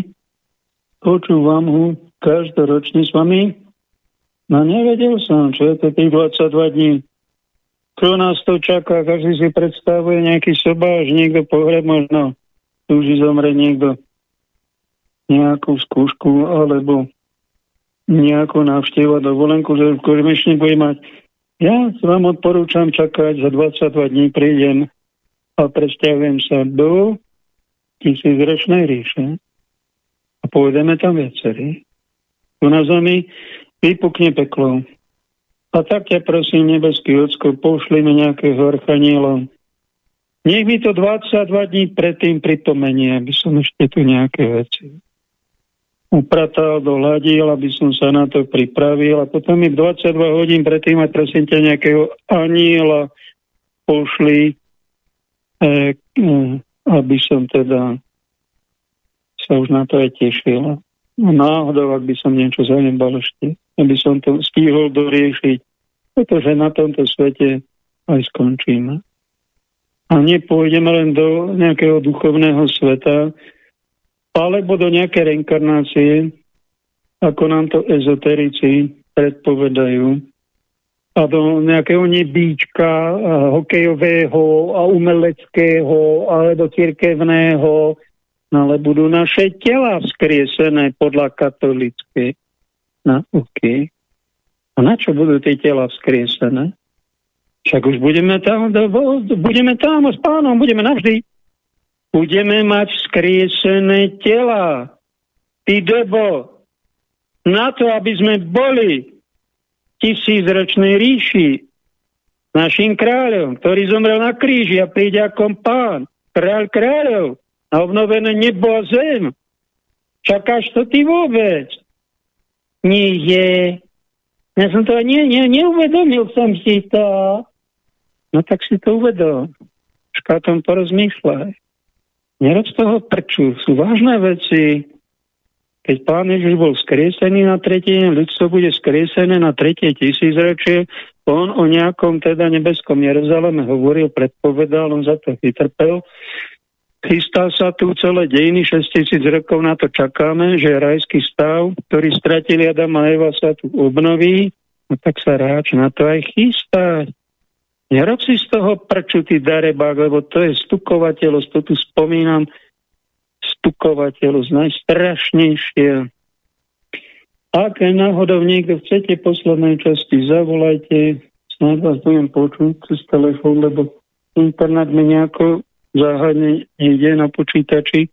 Počúvam ho každoročne s vami. No nevedel som, čo je to tých 22 dní. Čo nás to čaká, každý si predstavuje nejaký sobáž, niekto pohreb možno, túži zomre niekto nejakú skúšku alebo nejakú návštevu dovolenku, že konečne bude mať. Ja vám odporúčam čakať, za 22 dní prídem a predstavujem sa do tisícročnej ríše a pôjdeme tam viacerí. Tu na zemi vypukne peklo. A tak ťa prosím, nebeský Ocko, pošli mi nejakého archaniela. Nech mi to 22 dní predtým pripomenie, aby som ešte tu nejaké veci upratal, dohľadil, aby som sa na to pripravil a potom mi 22 hodín predtým aj prosím ťa nejakého aniela pošli, aby som teda sa už na to aj tešil. No náhodou, ak by som niečo zanebal ešte, aby som to stihol doriešiť, pretože na tomto svete aj skončíme. A nepôjdeme len do nejakého duchovného sveta, alebo do nejaké reinkarnácie, ako nám to ezoterici predpovedajú, a do nejakého nebíčka hokejového a umeleckého alebo cirkevného, no ale budú naše tela vzkriesené podľa katolické nauky. A na čo budú tie tela vzkriesené? Však už budeme tam, budeme tam s pánom, budeme navždy budeme mať skriesené tela. Ty debo, na to, aby sme boli tisícročnej ríši, našim kráľom, ktorý zomrel na kríži a príde ako pán, kráľ kráľov, na obnovené nebo a zem. Čakáš to ty vôbec? Nie. Ja som to nie, nie, neuvedomil som si to. No tak si to uvedol. Škátom porozmýšľaj. Nerob z toho prču. Sú vážne veci. Keď pán Ježiš bol skriesený na tretie, ľudstvo bude skriesené na tretie tisícročie, on o nejakom teda nebeskom Jeruzaleme hovoril, predpovedal, on za to vytrpel. Chystá sa tu celé dejiny, 6 tisíc rokov na to čakáme, že rajský stav, ktorý stratili Adam a Eva, sa tu obnoví, no tak sa ráč na to aj chystať. Nerob si z toho prču, ty darebák, lebo to je stukovateľosť, to tu spomínam, stukovateľosť, najstrašnejšie. Ak náhodou niekto chcete poslednej časti, zavolajte, snad vás budem počuť cez telefón, lebo internet mi nejako záhadne ide na počítači,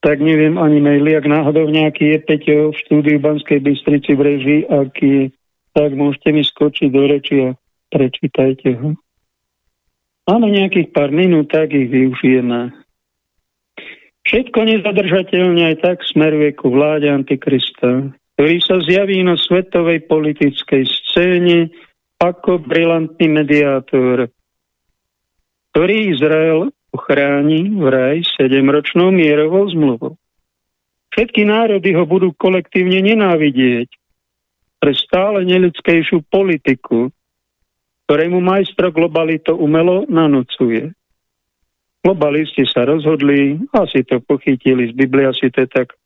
tak neviem ani maily, ak náhodou nejaký je Peťo v štúdiu Banskej Bystrici v režii, ak je, tak môžete mi skočiť do reči a prečítajte ho. Máme nejakých pár minút, tak ich využijeme. Všetko nezadržateľne aj tak smeruje ku vláde Antikrista, ktorý sa zjaví na svetovej politickej scéne ako brilantný mediátor, ktorý Izrael ochráni v raj sedemročnou mierovou zmluvou. Všetky národy ho budú kolektívne nenávidieť pre stále neludskejšiu politiku, ktorému majstro globalito umelo nanocuje. Globalisti sa rozhodli, asi to pochytili z Biblia, asi to je tak.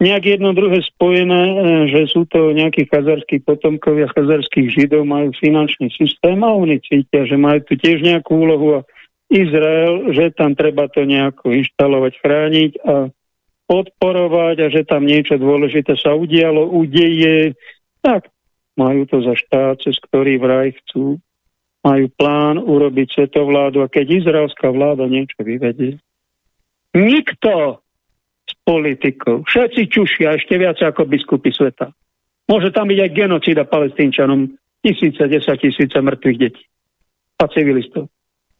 Nejak jedno druhé spojené, e, že sú to nejakí chazarskí potomkovia chazarských židov, majú finančný systém a oni cítia, že majú tu tiež nejakú úlohu a Izrael, že tam treba to nejako inštalovať, chrániť a podporovať a že tam niečo dôležité sa udialo, udeje, tak majú to za štát, cez ktorý vraj chcú majú plán urobiť svetovládu a keď izraelská vláda niečo vyvedie, nikto z politikov, všetci čušia ešte viac ako biskupy sveta. Môže tam byť aj genocída palestínčanom, tisíce, desať tisíce mŕtvych detí a civilistov.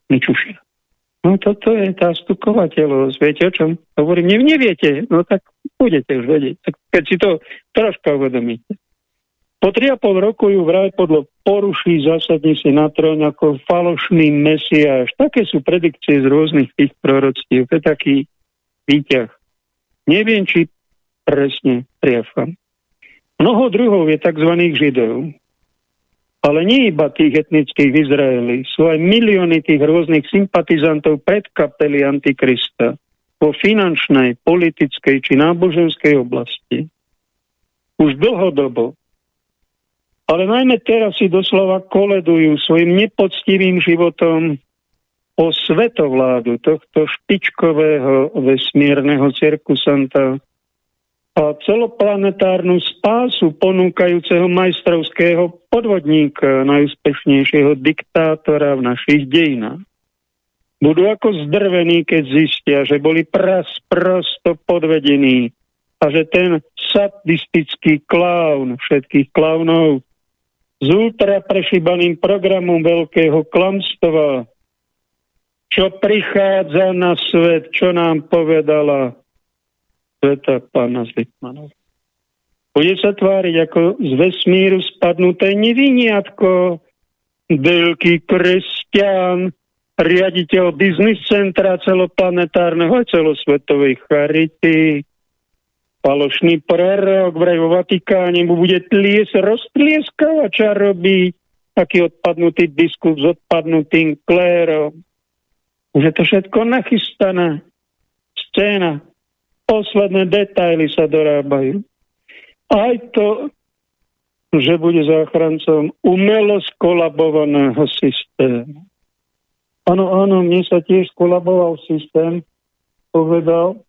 My čušia. No toto je tá stukovateľosť. Viete o čom? Hovorím, ne, neviete, no tak budete už vedieť. Tak keď si to troška uvedomíte. Po 3,5 roku ju vraj podľa poruší, zasadne si na trón ako falošný mesiáš. Také sú predikcie z rôznych tých proroctiev. To je taký výťah. Neviem, či presne triafam. Mnoho druhov je tzv. židov. Ale nie iba tých etnických v Izraeli. Sú aj milióny tých rôznych sympatizantov pred kapely Antikrista vo finančnej, politickej či náboženskej oblasti. Už dlhodobo. Ale najmä teraz si doslova koledujú svojim nepoctivým životom o svetovládu tohto špičkového vesmírneho cirkusanta, a celoplanetárnu spásu ponúkajúceho majstrovského podvodníka, najúspešnejšieho diktátora v našich dejinách. Budú ako zdrvení, keď zistia, že boli pras prosto podvedení a že ten sadistický klaun všetkých klaunov s ultra prešibaným programom veľkého klamstva, čo prichádza na svet, čo nám povedala sveta pána Zlitmanov. Bude sa tváriť ako z vesmíru spadnuté neviniatko, veľký kresťan, riaditeľ biznis centra celoplanetárneho a celosvetovej charity, falošný prorok, vraj vo Vatikáne mu bude tlies, roztlieskavať, čo robiť, taký odpadnutý biskup s odpadnutým klérom. Už je to všetko nachystané. Scéna posledné detaily sa dorábajú. Aj to, že bude záchrancom umelo skolabovaného systému. Áno, áno, mne sa tiež skolaboval systém, povedal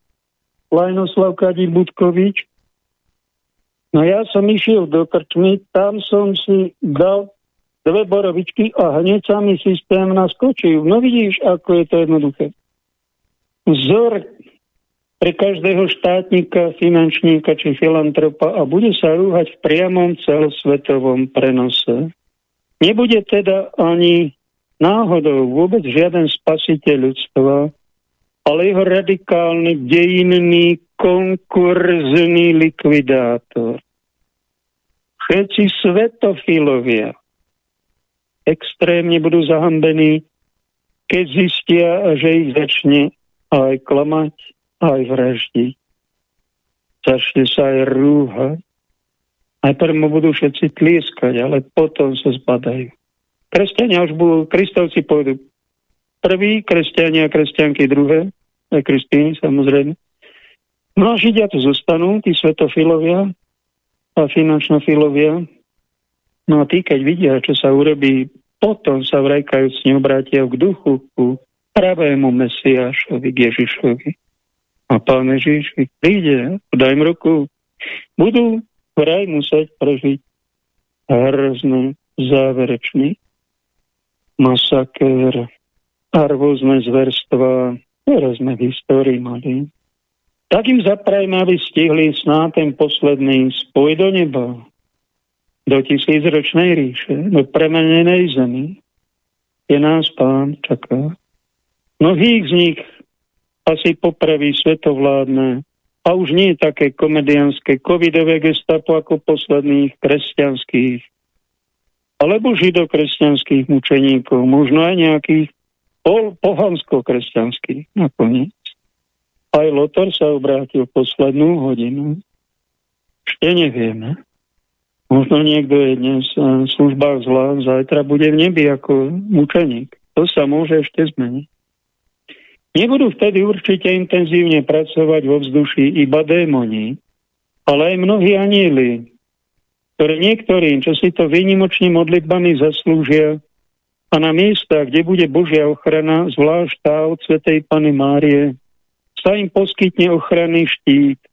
Lajnoslav Kadí Budkovič. No ja som išiel do krčmy, tam som si dal dve borovičky a hneď sa mi systém naskočil. No vidíš, ako je to jednoduché. Vzor pre každého štátnika, finančníka či filantropa a bude sa rúhať v priamom celosvetovom prenose. Nebude teda ani náhodou vôbec žiaden spasiteľ ľudstva, ale jeho radikálny dejinný konkurzný likvidátor. Všetci svetofilovia extrémne budú zahambení, keď zistia, že ich začne aj klamať, aj vraždiť. Začne sa aj rúhať. Najprv mu budú všetci tlieskať, ale potom sa zbadajú. Kresťania už budú, kristovci pôjdu prvý, kresťania a kresťanky druhé, aj kristíny samozrejme. No a Židia tu zostanú, tí svetofilovia a finančnofilovia. No a tí, keď vidia, čo sa urobí, potom sa vrajkajúc neobrátia k duchu, ku pravému Mesiášovi, k Ježišovi. A pán Ježiš príde, daj im ruku. Budú vraj musieť prežiť hrozný záverečný masakér a rôzne zverstva, ktoré sme v histórii mali. Tak im zaprajme, aby stihli sná ten posledný spoj do neba, do tisícročnej ríše, do premenenej zemi, Je nás pán čaká. Mnohých z nich asi popraví svetovládne a už nie také komedianské covidové gestapo ako posledných kresťanských alebo židokresťanských mučeníkov, možno aj nejakých pol, pohansko-kresťanských nakoniec. Aj Lothar sa obrátil poslednú hodinu. Ešte nevieme. Možno niekto je dnes v službách zla, zajtra bude v nebi ako mučeník. To sa môže ešte zmeniť. Nebudú vtedy určite intenzívne pracovať vo vzduši iba démoni, ale aj mnohí anieli, ktoré niektorým, čo si to výnimočne modlitbami zaslúžia, a na miestach, kde bude Božia ochrana, zvlášť tá od Svetej Pany Márie, sa im poskytne ochranný štít.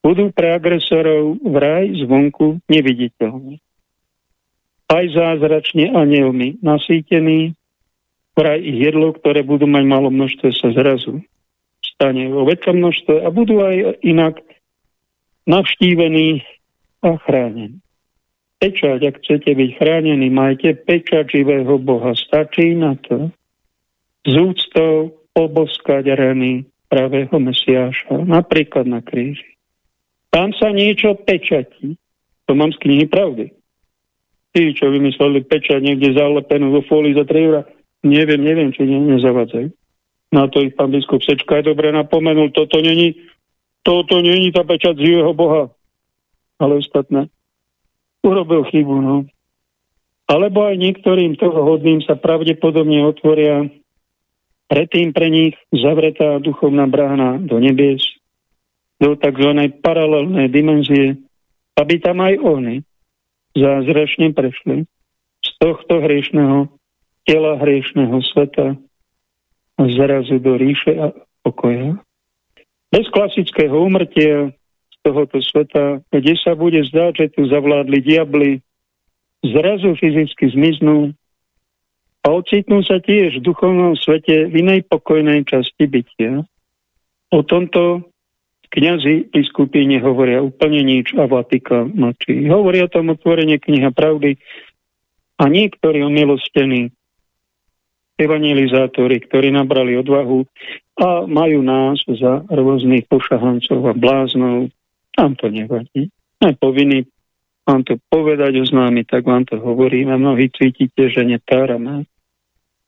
Budú pre agresorov vraj zvonku neviditeľní. Aj zázračne anielmi nasýtení vraj ich jedlo, ktoré budú mať malo množstvo, sa zrazu stane vo väčšom množstve a budú aj inak navštívení a chránení. Pečať, ak chcete byť chránení, majte pečať živého Boha. Stačí na to z úctou oboskať rany pravého Mesiáša, napríklad na kríži. Tam sa niečo pečatí. To mám z knihy pravdy. Tí, čo vymysleli pečať niekde zalepenú vo fólii za 3 eur, Neviem, neviem, či ne, nezavadzajú. Na to ich pán biskup Sečka je dobre napomenul. Toto není, toto není tá pečať z jeho Boha. Ale ostatné. Urobil chybu, no. alebo aj niektorým toho hodným sa pravdepodobne otvoria predtým pre nich zavretá duchovná brána do nebies, do tzv. paralelnej dimenzie, aby tam aj oni zázračne prešli z tohto hriešného tela hriešného sveta a zrazu do ríše a pokoja. Bez klasického umrtia tohoto sveta, kde sa bude zdať, že tu zavládli diabli, zrazu fyzicky zmiznú a ocitnú sa tiež v duchovnom svete v inej pokojnej časti bytia. O tomto kniazy biskupy nehovoria úplne nič a Vatika mlčí. Hovorí o tom otvorenie kniha pravdy a niektorí omilostení evangelizátori, ktorí nabrali odvahu a majú nás za rôznych pošahancov a bláznov. Tam to nevadí. Sme povinní vám to povedať, oznámiť, tak vám to hovorím a mnohí cítite, že netárame.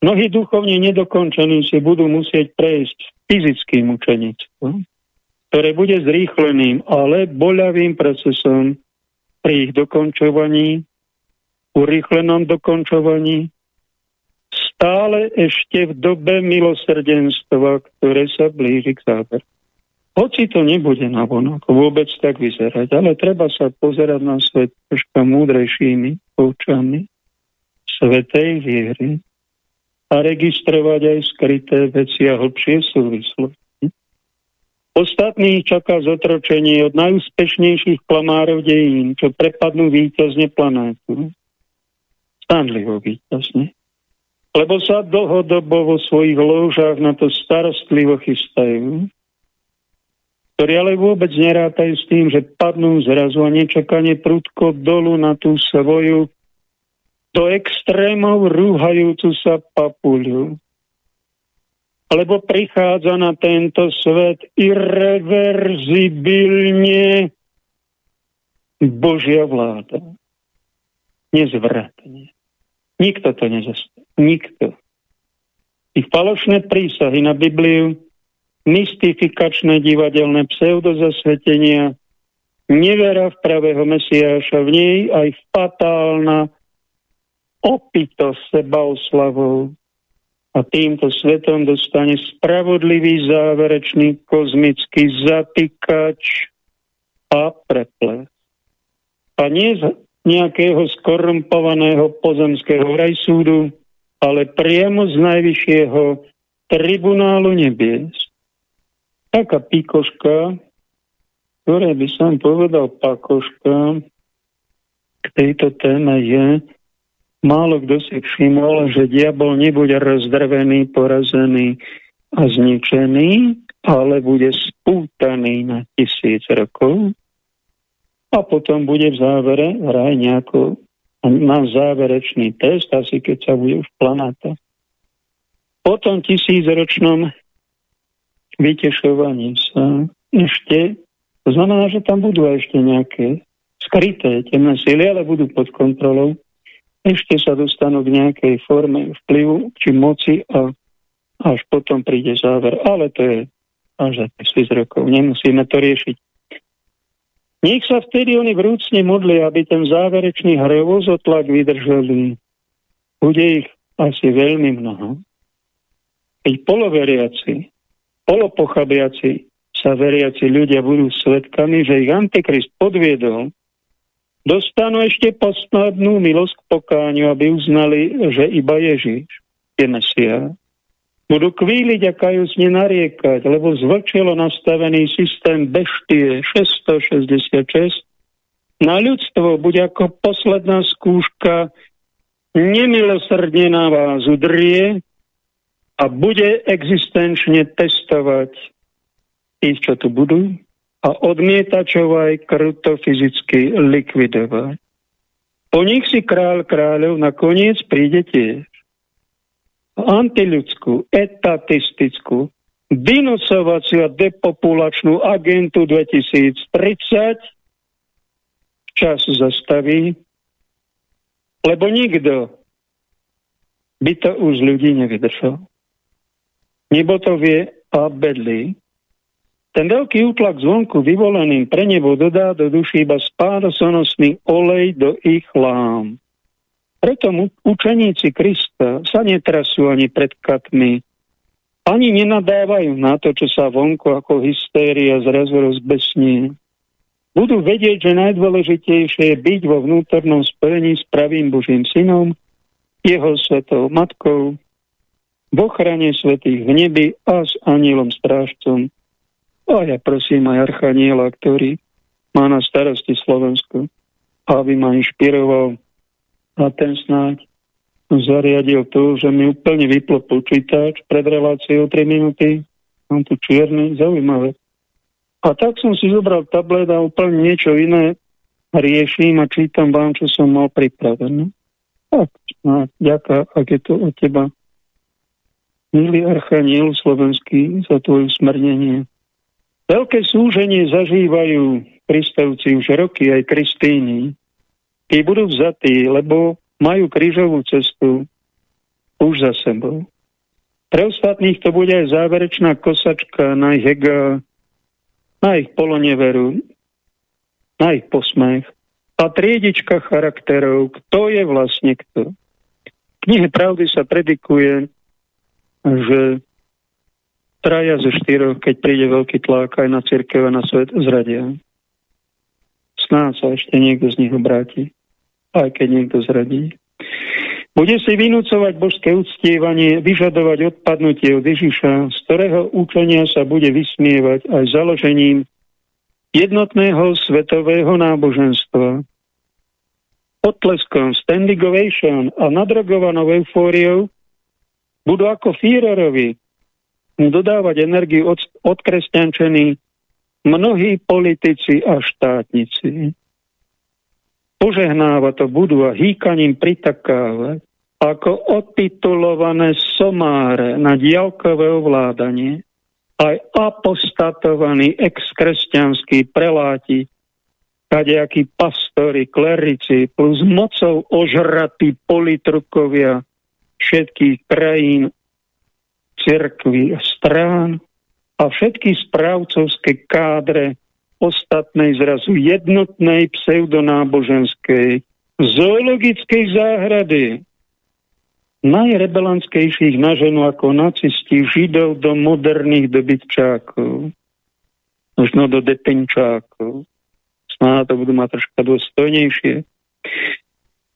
Mnohí duchovne nedokončení si budú musieť prejsť fyzickým učenictvom, ktoré bude zrýchleným, ale boľavým procesom pri ich dokončovaní, urýchlenom dokončovaní, stále ešte v dobe milosrdenstva, ktoré sa blíži k záveru. Hoci to nebude na vonok vôbec tak vyzerať, ale treba sa pozerať na svet troška múdrejšími očami svetej viery a registrovať aj skryté veci a hlbšie súvislosti. Ostatných čaká zotročenie od najúspešnejších klamárov dejín, čo prepadnú víťazne planétu. Stanlivo víťazne. Lebo sa dlhodobo vo svojich lôžach na to starostlivo chystajú ktorí ale vôbec nerátajú s tým, že padnú zrazu a nečakane prudko dolu na tú svoju do extrémov rúhajúcu sa papuľu. Lebo prichádza na tento svet irreverzibilne Božia vláda. Nezvratne. Nikto to nezastaví. Nikto. Ich falošné prísahy na Bibliu mystifikačné divadelné pseudozasvetenia, nevera v pravého Mesiáša, v nej aj fatálna opitosť sebaoslavou. A týmto svetom dostane spravodlivý záverečný kozmický zatýkač a preples. A nie z nejakého skorumpovaného pozemského rajsúdu, ale priamo z najvyššieho tribunálu nebies taká pikoška, ktoré by som povedal pakoška k tejto téme je, málo kto si všimol, že diabol nebude rozdrvený, porazený a zničený, ale bude spútaný na tisíc rokov a potom bude v závere vraj nejako na záverečný test, asi keď sa bude už planáta. Po tom tisícročnom vytešovaním sa ešte, to znamená, že tam budú ešte nejaké skryté temné síly, ale budú pod kontrolou. Ešte sa dostanú k nejakej forme vplyvu či moci a až potom príde záver. Ale to je až za tisíc rokov. Nemusíme to riešiť. Nech sa vtedy oni vrúcne modlia, aby ten záverečný hrevozotlak vydržali. Bude ich asi veľmi mnoho. Keď poloveriaci polopochabiaci sa veriaci ľudia budú svetkami, že ich Antikrist podviedol, dostanú ešte poslednú milosť k pokáňu, aby uznali, že iba Ježíš je Mesia. Budú kvíliť a kajúcne nariekať, lebo zvlčilo nastavený systém beštie 666 na ľudstvo bude ako posledná skúška nemilosrdne na vás udrie a bude existenčne testovať tých, čo tu budú a odmietačov aj kruto fyzicky likvidovať. Po nich si král kráľov nakoniec príde tiež. Antiľudskú, etatistickú, dinosovaciu a depopulačnú agentu 2030 čas zastaví, lebo nikto by to už ľudí nevydržal. Nebo to vie a bedlí. Ten veľký útlak zvonku vyvoleným pre nebo dodá do duší iba spádosonosný olej do ich lám. Preto učeníci Krista sa netrasú ani pred katmi, ani nenadávajú na to, čo sa vonku ako hystéria zrazu rozbesní. Budú vedieť, že najdôležitejšie je byť vo vnútornom spojení s pravým Božím synom, jeho svetou matkou, v ochrane svetých v nebi a s anielom strážcom. A ja prosím aj Archaniela, ktorý má na starosti Slovensko, aby ma inšpiroval a ten snáď zariadil to, že mi úplne vyplo počítač pred reláciou 3 minúty. Mám tu čierny, zaujímavé. A tak som si zobral tablet a úplne niečo iné riešim a čítam vám, čo som mal pripravené. Tak, ďaká, ak je to od teba. Milý Archaniel slovenský za tvoje smrnenie. Veľké súženie zažívajú pristavci už roky aj Kristíni. Tí budú vzatí, lebo majú krížovú cestu už za sebou. Pre ostatných to bude aj záverečná kosačka na ich ega, na ich poloneveru, na ich posmech a triedička charakterov, kto je vlastne kto. V knihe Pravdy sa predikuje, že traja ze štyroch, keď príde veľký tlak aj na církev a na svet, zradia. Snáď sa ešte niekto z nich obráti aj keď niekto zradí. Bude si vynúcovať božské uctievanie, vyžadovať odpadnutie od Ježiša, z ktorého účenia sa bude vysmievať aj založením jednotného svetového náboženstva. Potleskom, standing ovation a nadrogovanou eufóriou budú ako Führerovi dodávať energiu od, odkresťančení mnohí politici a štátnici. Požehnáva to budú a hýkaním pritakávať ako otitulované somáre na diaľkové ovládanie, aj apostatovaní exkresťanskí preláti, kadejakí pastori, klerici, plus mocou ožratí politrukovia všetkých krajín, cirkví a strán a všetky správcovské kádre ostatnej zrazu jednotnej pseudonáboženskej zoologickej záhrady najrebelanskejších naženú ako nacisti židov do moderných dobytčákov. Možno do detenčákov. Snáď to budú mať troška dôstojnejšie.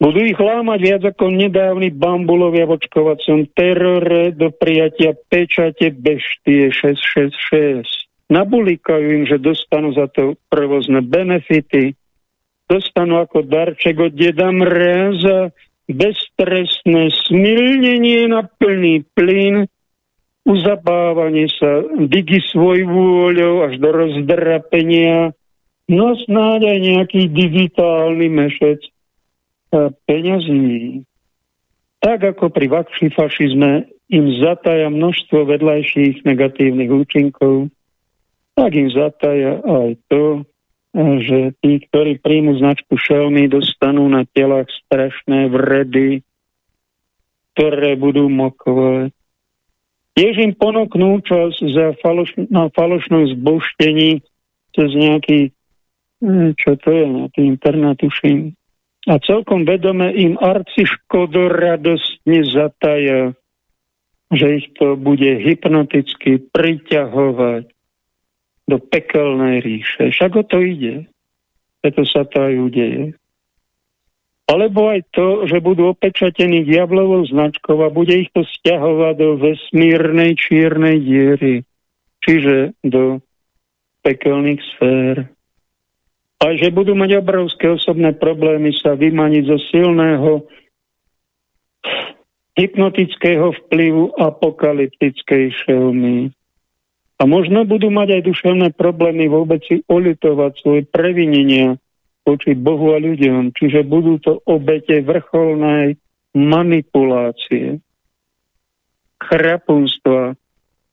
Budú ich lámať viac ako nedávny bambulovia v očkovacom terore do prijatia pečate beštie 666 nabulikajú im, že dostanú za to provozné benefity, dostanú ako darček od deda mreza bezstresné smilnenie na plný plyn, uzabávanie sa digi svoj vôľou až do rozdrapenia, no snáď aj nejaký digitálny mešec peňazí. Tak ako pri vakši fašizme im zatája množstvo vedľajších negatívnych účinkov, tak im zataja aj to, že tí, ktorí príjmu značku Xiaomi, dostanú na telách strašné vredy, ktoré budú mokové. Tiež im ponúknú čas za faloš, na falošnom zboštení cez nejaký, hm, čo to je, nejaký internet tuším. A celkom vedome im arci škodoradostne zataja, že ich to bude hypnoticky priťahovať do pekelnej ríše. Však o to ide. Preto sa to aj udeje. Alebo aj to, že budú opečatení diablovou značkou a bude ich to stiahovať do vesmírnej čiernej diery, čiže do pekelných sfér. A že budú mať obrovské osobné problémy sa vymaniť zo silného hypnotického vplyvu apokalyptickej šelmy. A možno budú mať aj duševné problémy vôbec si olitovať svoje previnenia voči Bohu a ľuďom. Čiže budú to obete vrcholnej manipulácie, chrapunstva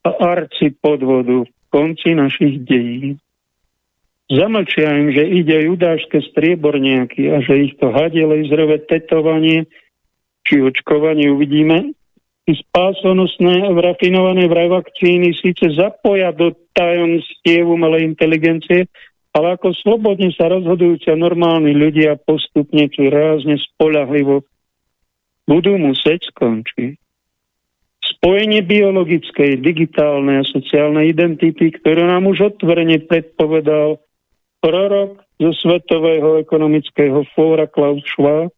a arci podvodu v konci našich dejí. Zamlčia im, že ide judášske strieborniaky a že ich to zrove tetovanie či očkovanie uvidíme, spásonosné rafinované vraj vakcíny síce zapoja do tajomstiev umelej inteligencie, ale ako slobodne sa rozhodujúci normálni ľudia postupne či rázne spolahlivo budú musieť skončiť. Spojenie biologickej, digitálnej a sociálnej identity, ktorú nám už otvorene predpovedal prorok zo Svetového ekonomického fóra Klaus Schwab,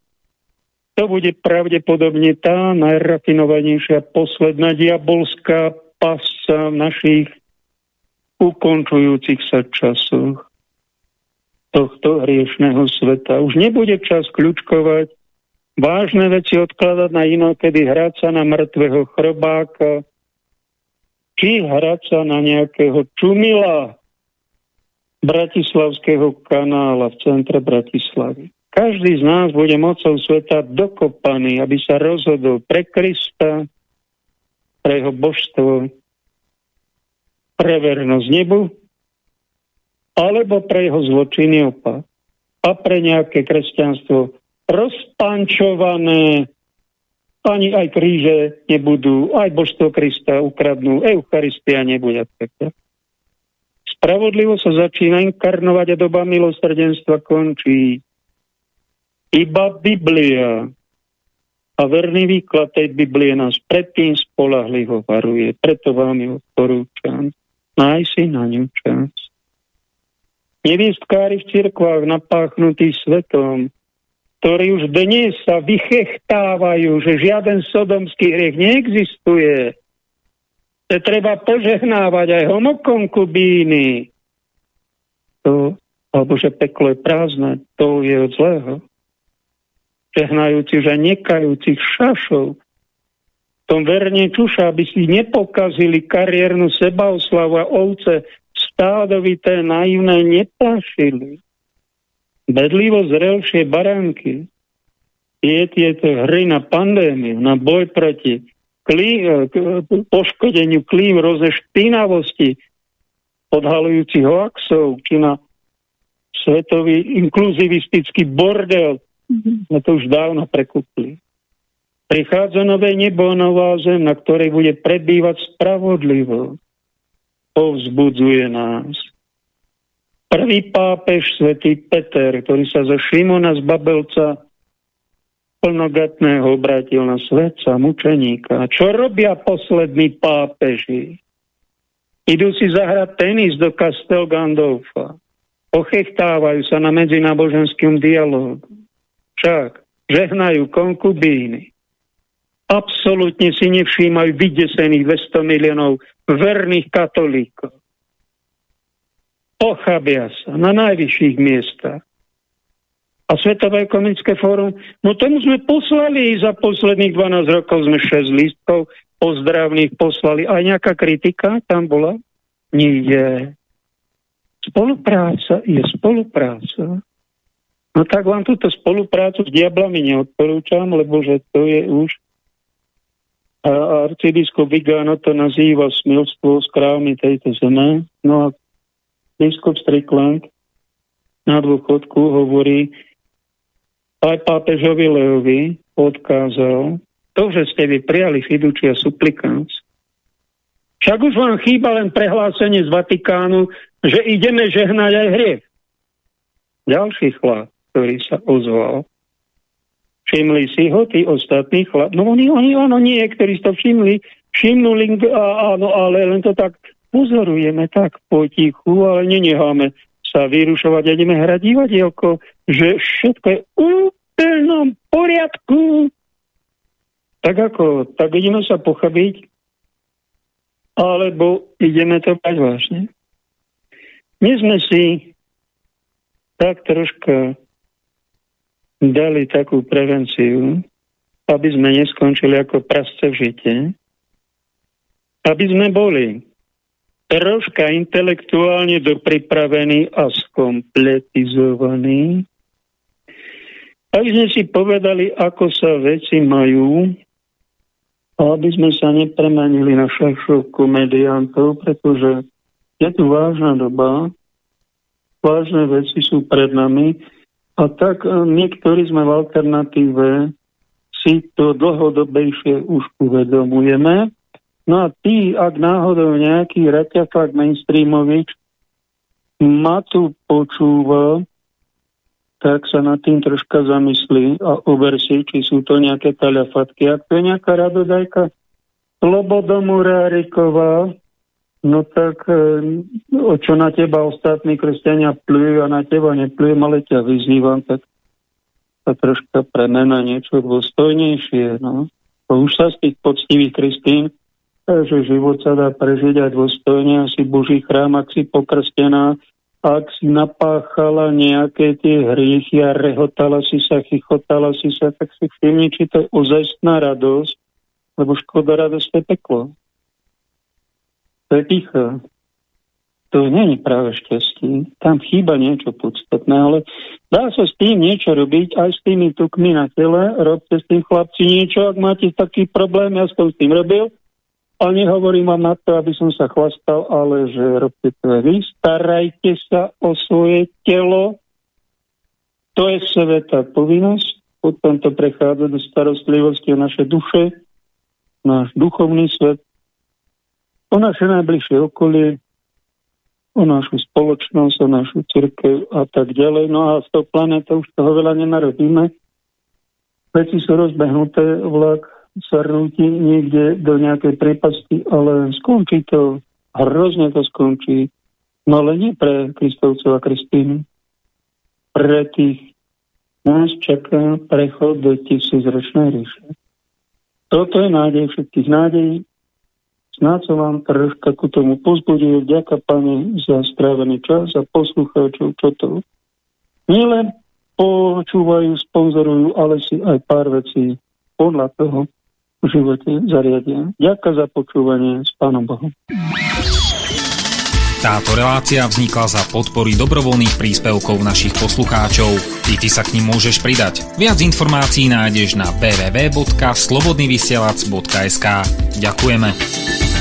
to bude pravdepodobne tá najrafinovanejšia posledná diabolská pasca v našich ukončujúcich sa časoch tohto hriešného sveta. Už nebude čas kľúčkovať, vážne veci odkladať na inokedy, hrať sa na mŕtvého chrobáka, či hrať sa na nejakého čumila Bratislavského kanála v centre Bratislavy. Každý z nás bude mocou sveta dokopaný, aby sa rozhodol pre Krista, pre jeho božstvo, pre vernosť nebu, alebo pre jeho zločiny opak. A pre nejaké kresťanstvo rozpančované, ani aj kríže nebudú, aj božstvo Krista ukradnú, Eucharistia nebude. Spravodlivo sa začína inkarnovať a doba milosrdenstva končí. Iba Biblia a verný výklad tej Biblie nás predtým spolahlivo varuje. Preto vám ju odporúčam. Náj si na ňu čas. Neviestkári v cirkvách napáchnutí svetom, ktorí už dnes sa vychechtávajú, že žiaden sodomský hriech neexistuje, že treba požehnávať aj homokonkubíny, to, alebo že peklo je prázdne, to je od zlého. Žehnajúci už aj nekajúcich šašov, tom verne čuša, aby si nepokazili kariérnu sebaoslavu a ovce stádovité, naivné neplašili. Bedlivo zrelšie baránky je tieto hry na pandémiu, na boj proti klí, poškodeniu klím, rôzne špinavosti, odhalujúcich hoaxov, či na svetový inkluzivistický bordel. Mm-hmm. Sme to už dávno prekúpli. Prichádza nové nebo, nová zem, na ktorej bude prebývať spravodlivosť povzbudzuje nás. Prvý pápež, svätý Peter, ktorý sa zo Šimona z Babelca plnogatného obrátil na svetca, mučeníka. Čo robia poslední pápeži? Idú si zahrať tenis do Castel Gandolfa. Ochechtávajú sa na medzináboženským dialogu. Však žehnajú konkubíny absolútne si nevšímajú vydesených 200 miliónov verných katolíkov. Pochabia sa na najvyšších miestach. A Svetové ekonomické fórum, no tomu sme poslali za posledných 12 rokov, sme 6 lístkov pozdravných poslali. Aj nejaká kritika tam bola? Nie. Spolupráca je spolupráca. No tak vám túto spoluprácu s diablami neodporúčam, lebo že to je už a arcibiskup Vigano to nazýva smilstvo s krávmi tejto zeme. No a biskup Strickland na dôchodku hovorí, aj pápežovi Leovi odkázal, to, že ste vy prijali fidučia suplikans, však už vám chýba len prehlásenie z Vatikánu, že ideme žehnať aj hriech. Ďalší chlap, ktorý sa ozval, Všimli si ho tí ostatní chlap. No oni, oni, áno, niektorí si to všimli, všimnuli, áno, ale len to tak pozorujeme tak potichu, ale nenecháme sa vyrušovať a ideme hrať divadielko, že všetko je v úplnom poriadku. Tak ako, tak ideme sa pochabiť, alebo ideme to mať vážne. My sme si tak troška dali takú prevenciu, aby sme neskončili ako prasce v žite, aby sme boli troška intelektuálne dopripravení a skompletizovaní, aby sme si povedali, ako sa veci majú, a aby sme sa nepremenili na šašu komediantov, pretože je tu vážna doba, vážne veci sú pred nami, a tak e, my, ktorí sme v alternatíve, si to dlhodobejšie už uvedomujeme. No a ty, ak náhodou nejaký raťafák mainstreamovič ma tu počúva, tak sa nad tým troška zamyslí a uber si, či sú to nejaké telefatky. Ak to je nejaká radodajka Slobodomuráriková, no tak e, o čo na teba ostatní kresťania plujú a na teba neplujú, ale ťa vyzývam, tak sa troška premena niečo dôstojnejšie. No. Už sa z tých poctivých Kristín že život sa dá prežiť aj dôstojne, asi Boží chrám, ak si pokrstená, ak si napáchala nejaké tie hriechy a rehotala si sa, chichotala si sa, tak si všimni, či to je ozajstná radosť, lebo škoda radosť je peklo. To je ticho. To nie je práve šťastie. Tam chýba niečo podstatné, ale dá sa s tým niečo robiť, aj s tými tukmi na tele. Robte s tým chlapci niečo, ak máte taký problém, ja som s tým robil a nehovorím vám na to, aby som sa chlastal, ale že robte to vy. Starajte sa o svoje telo. To je sveta povinnosť. Potom to prechádza do starostlivosti o naše duše, náš duchovný svet, o naše najbližšie okolie, o našu spoločnosť, o našu církev a tak ďalej. No a z toho planéta už toho veľa nenarobíme. Veci sú rozbehnuté, vlak rúti niekde do nejakej prepasti, ale skončí to, hrozne to skončí, no ale nie pre Kristovcov a Kristínu. Pre tých nás čaká prechod do tisícročnej ríše. Toto je nádej všetkých nádejí. Snáď som vám troška ku tomu pozbudil. Ďaká Pane za strávený čas a poslucháčov, čo to nielen počúvajú, sponzorujú, ale si aj pár vecí podľa toho v živote zariadia. Ďakujem za počúvanie s Pánom Bohom. Táto relácia vznikla za podpory dobrovoľných príspevkov našich poslucháčov. Ty, ty sa k ním môžeš pridať. Viac informácií nájdeš na www.slobodnyvysielac.sk Ďakujeme.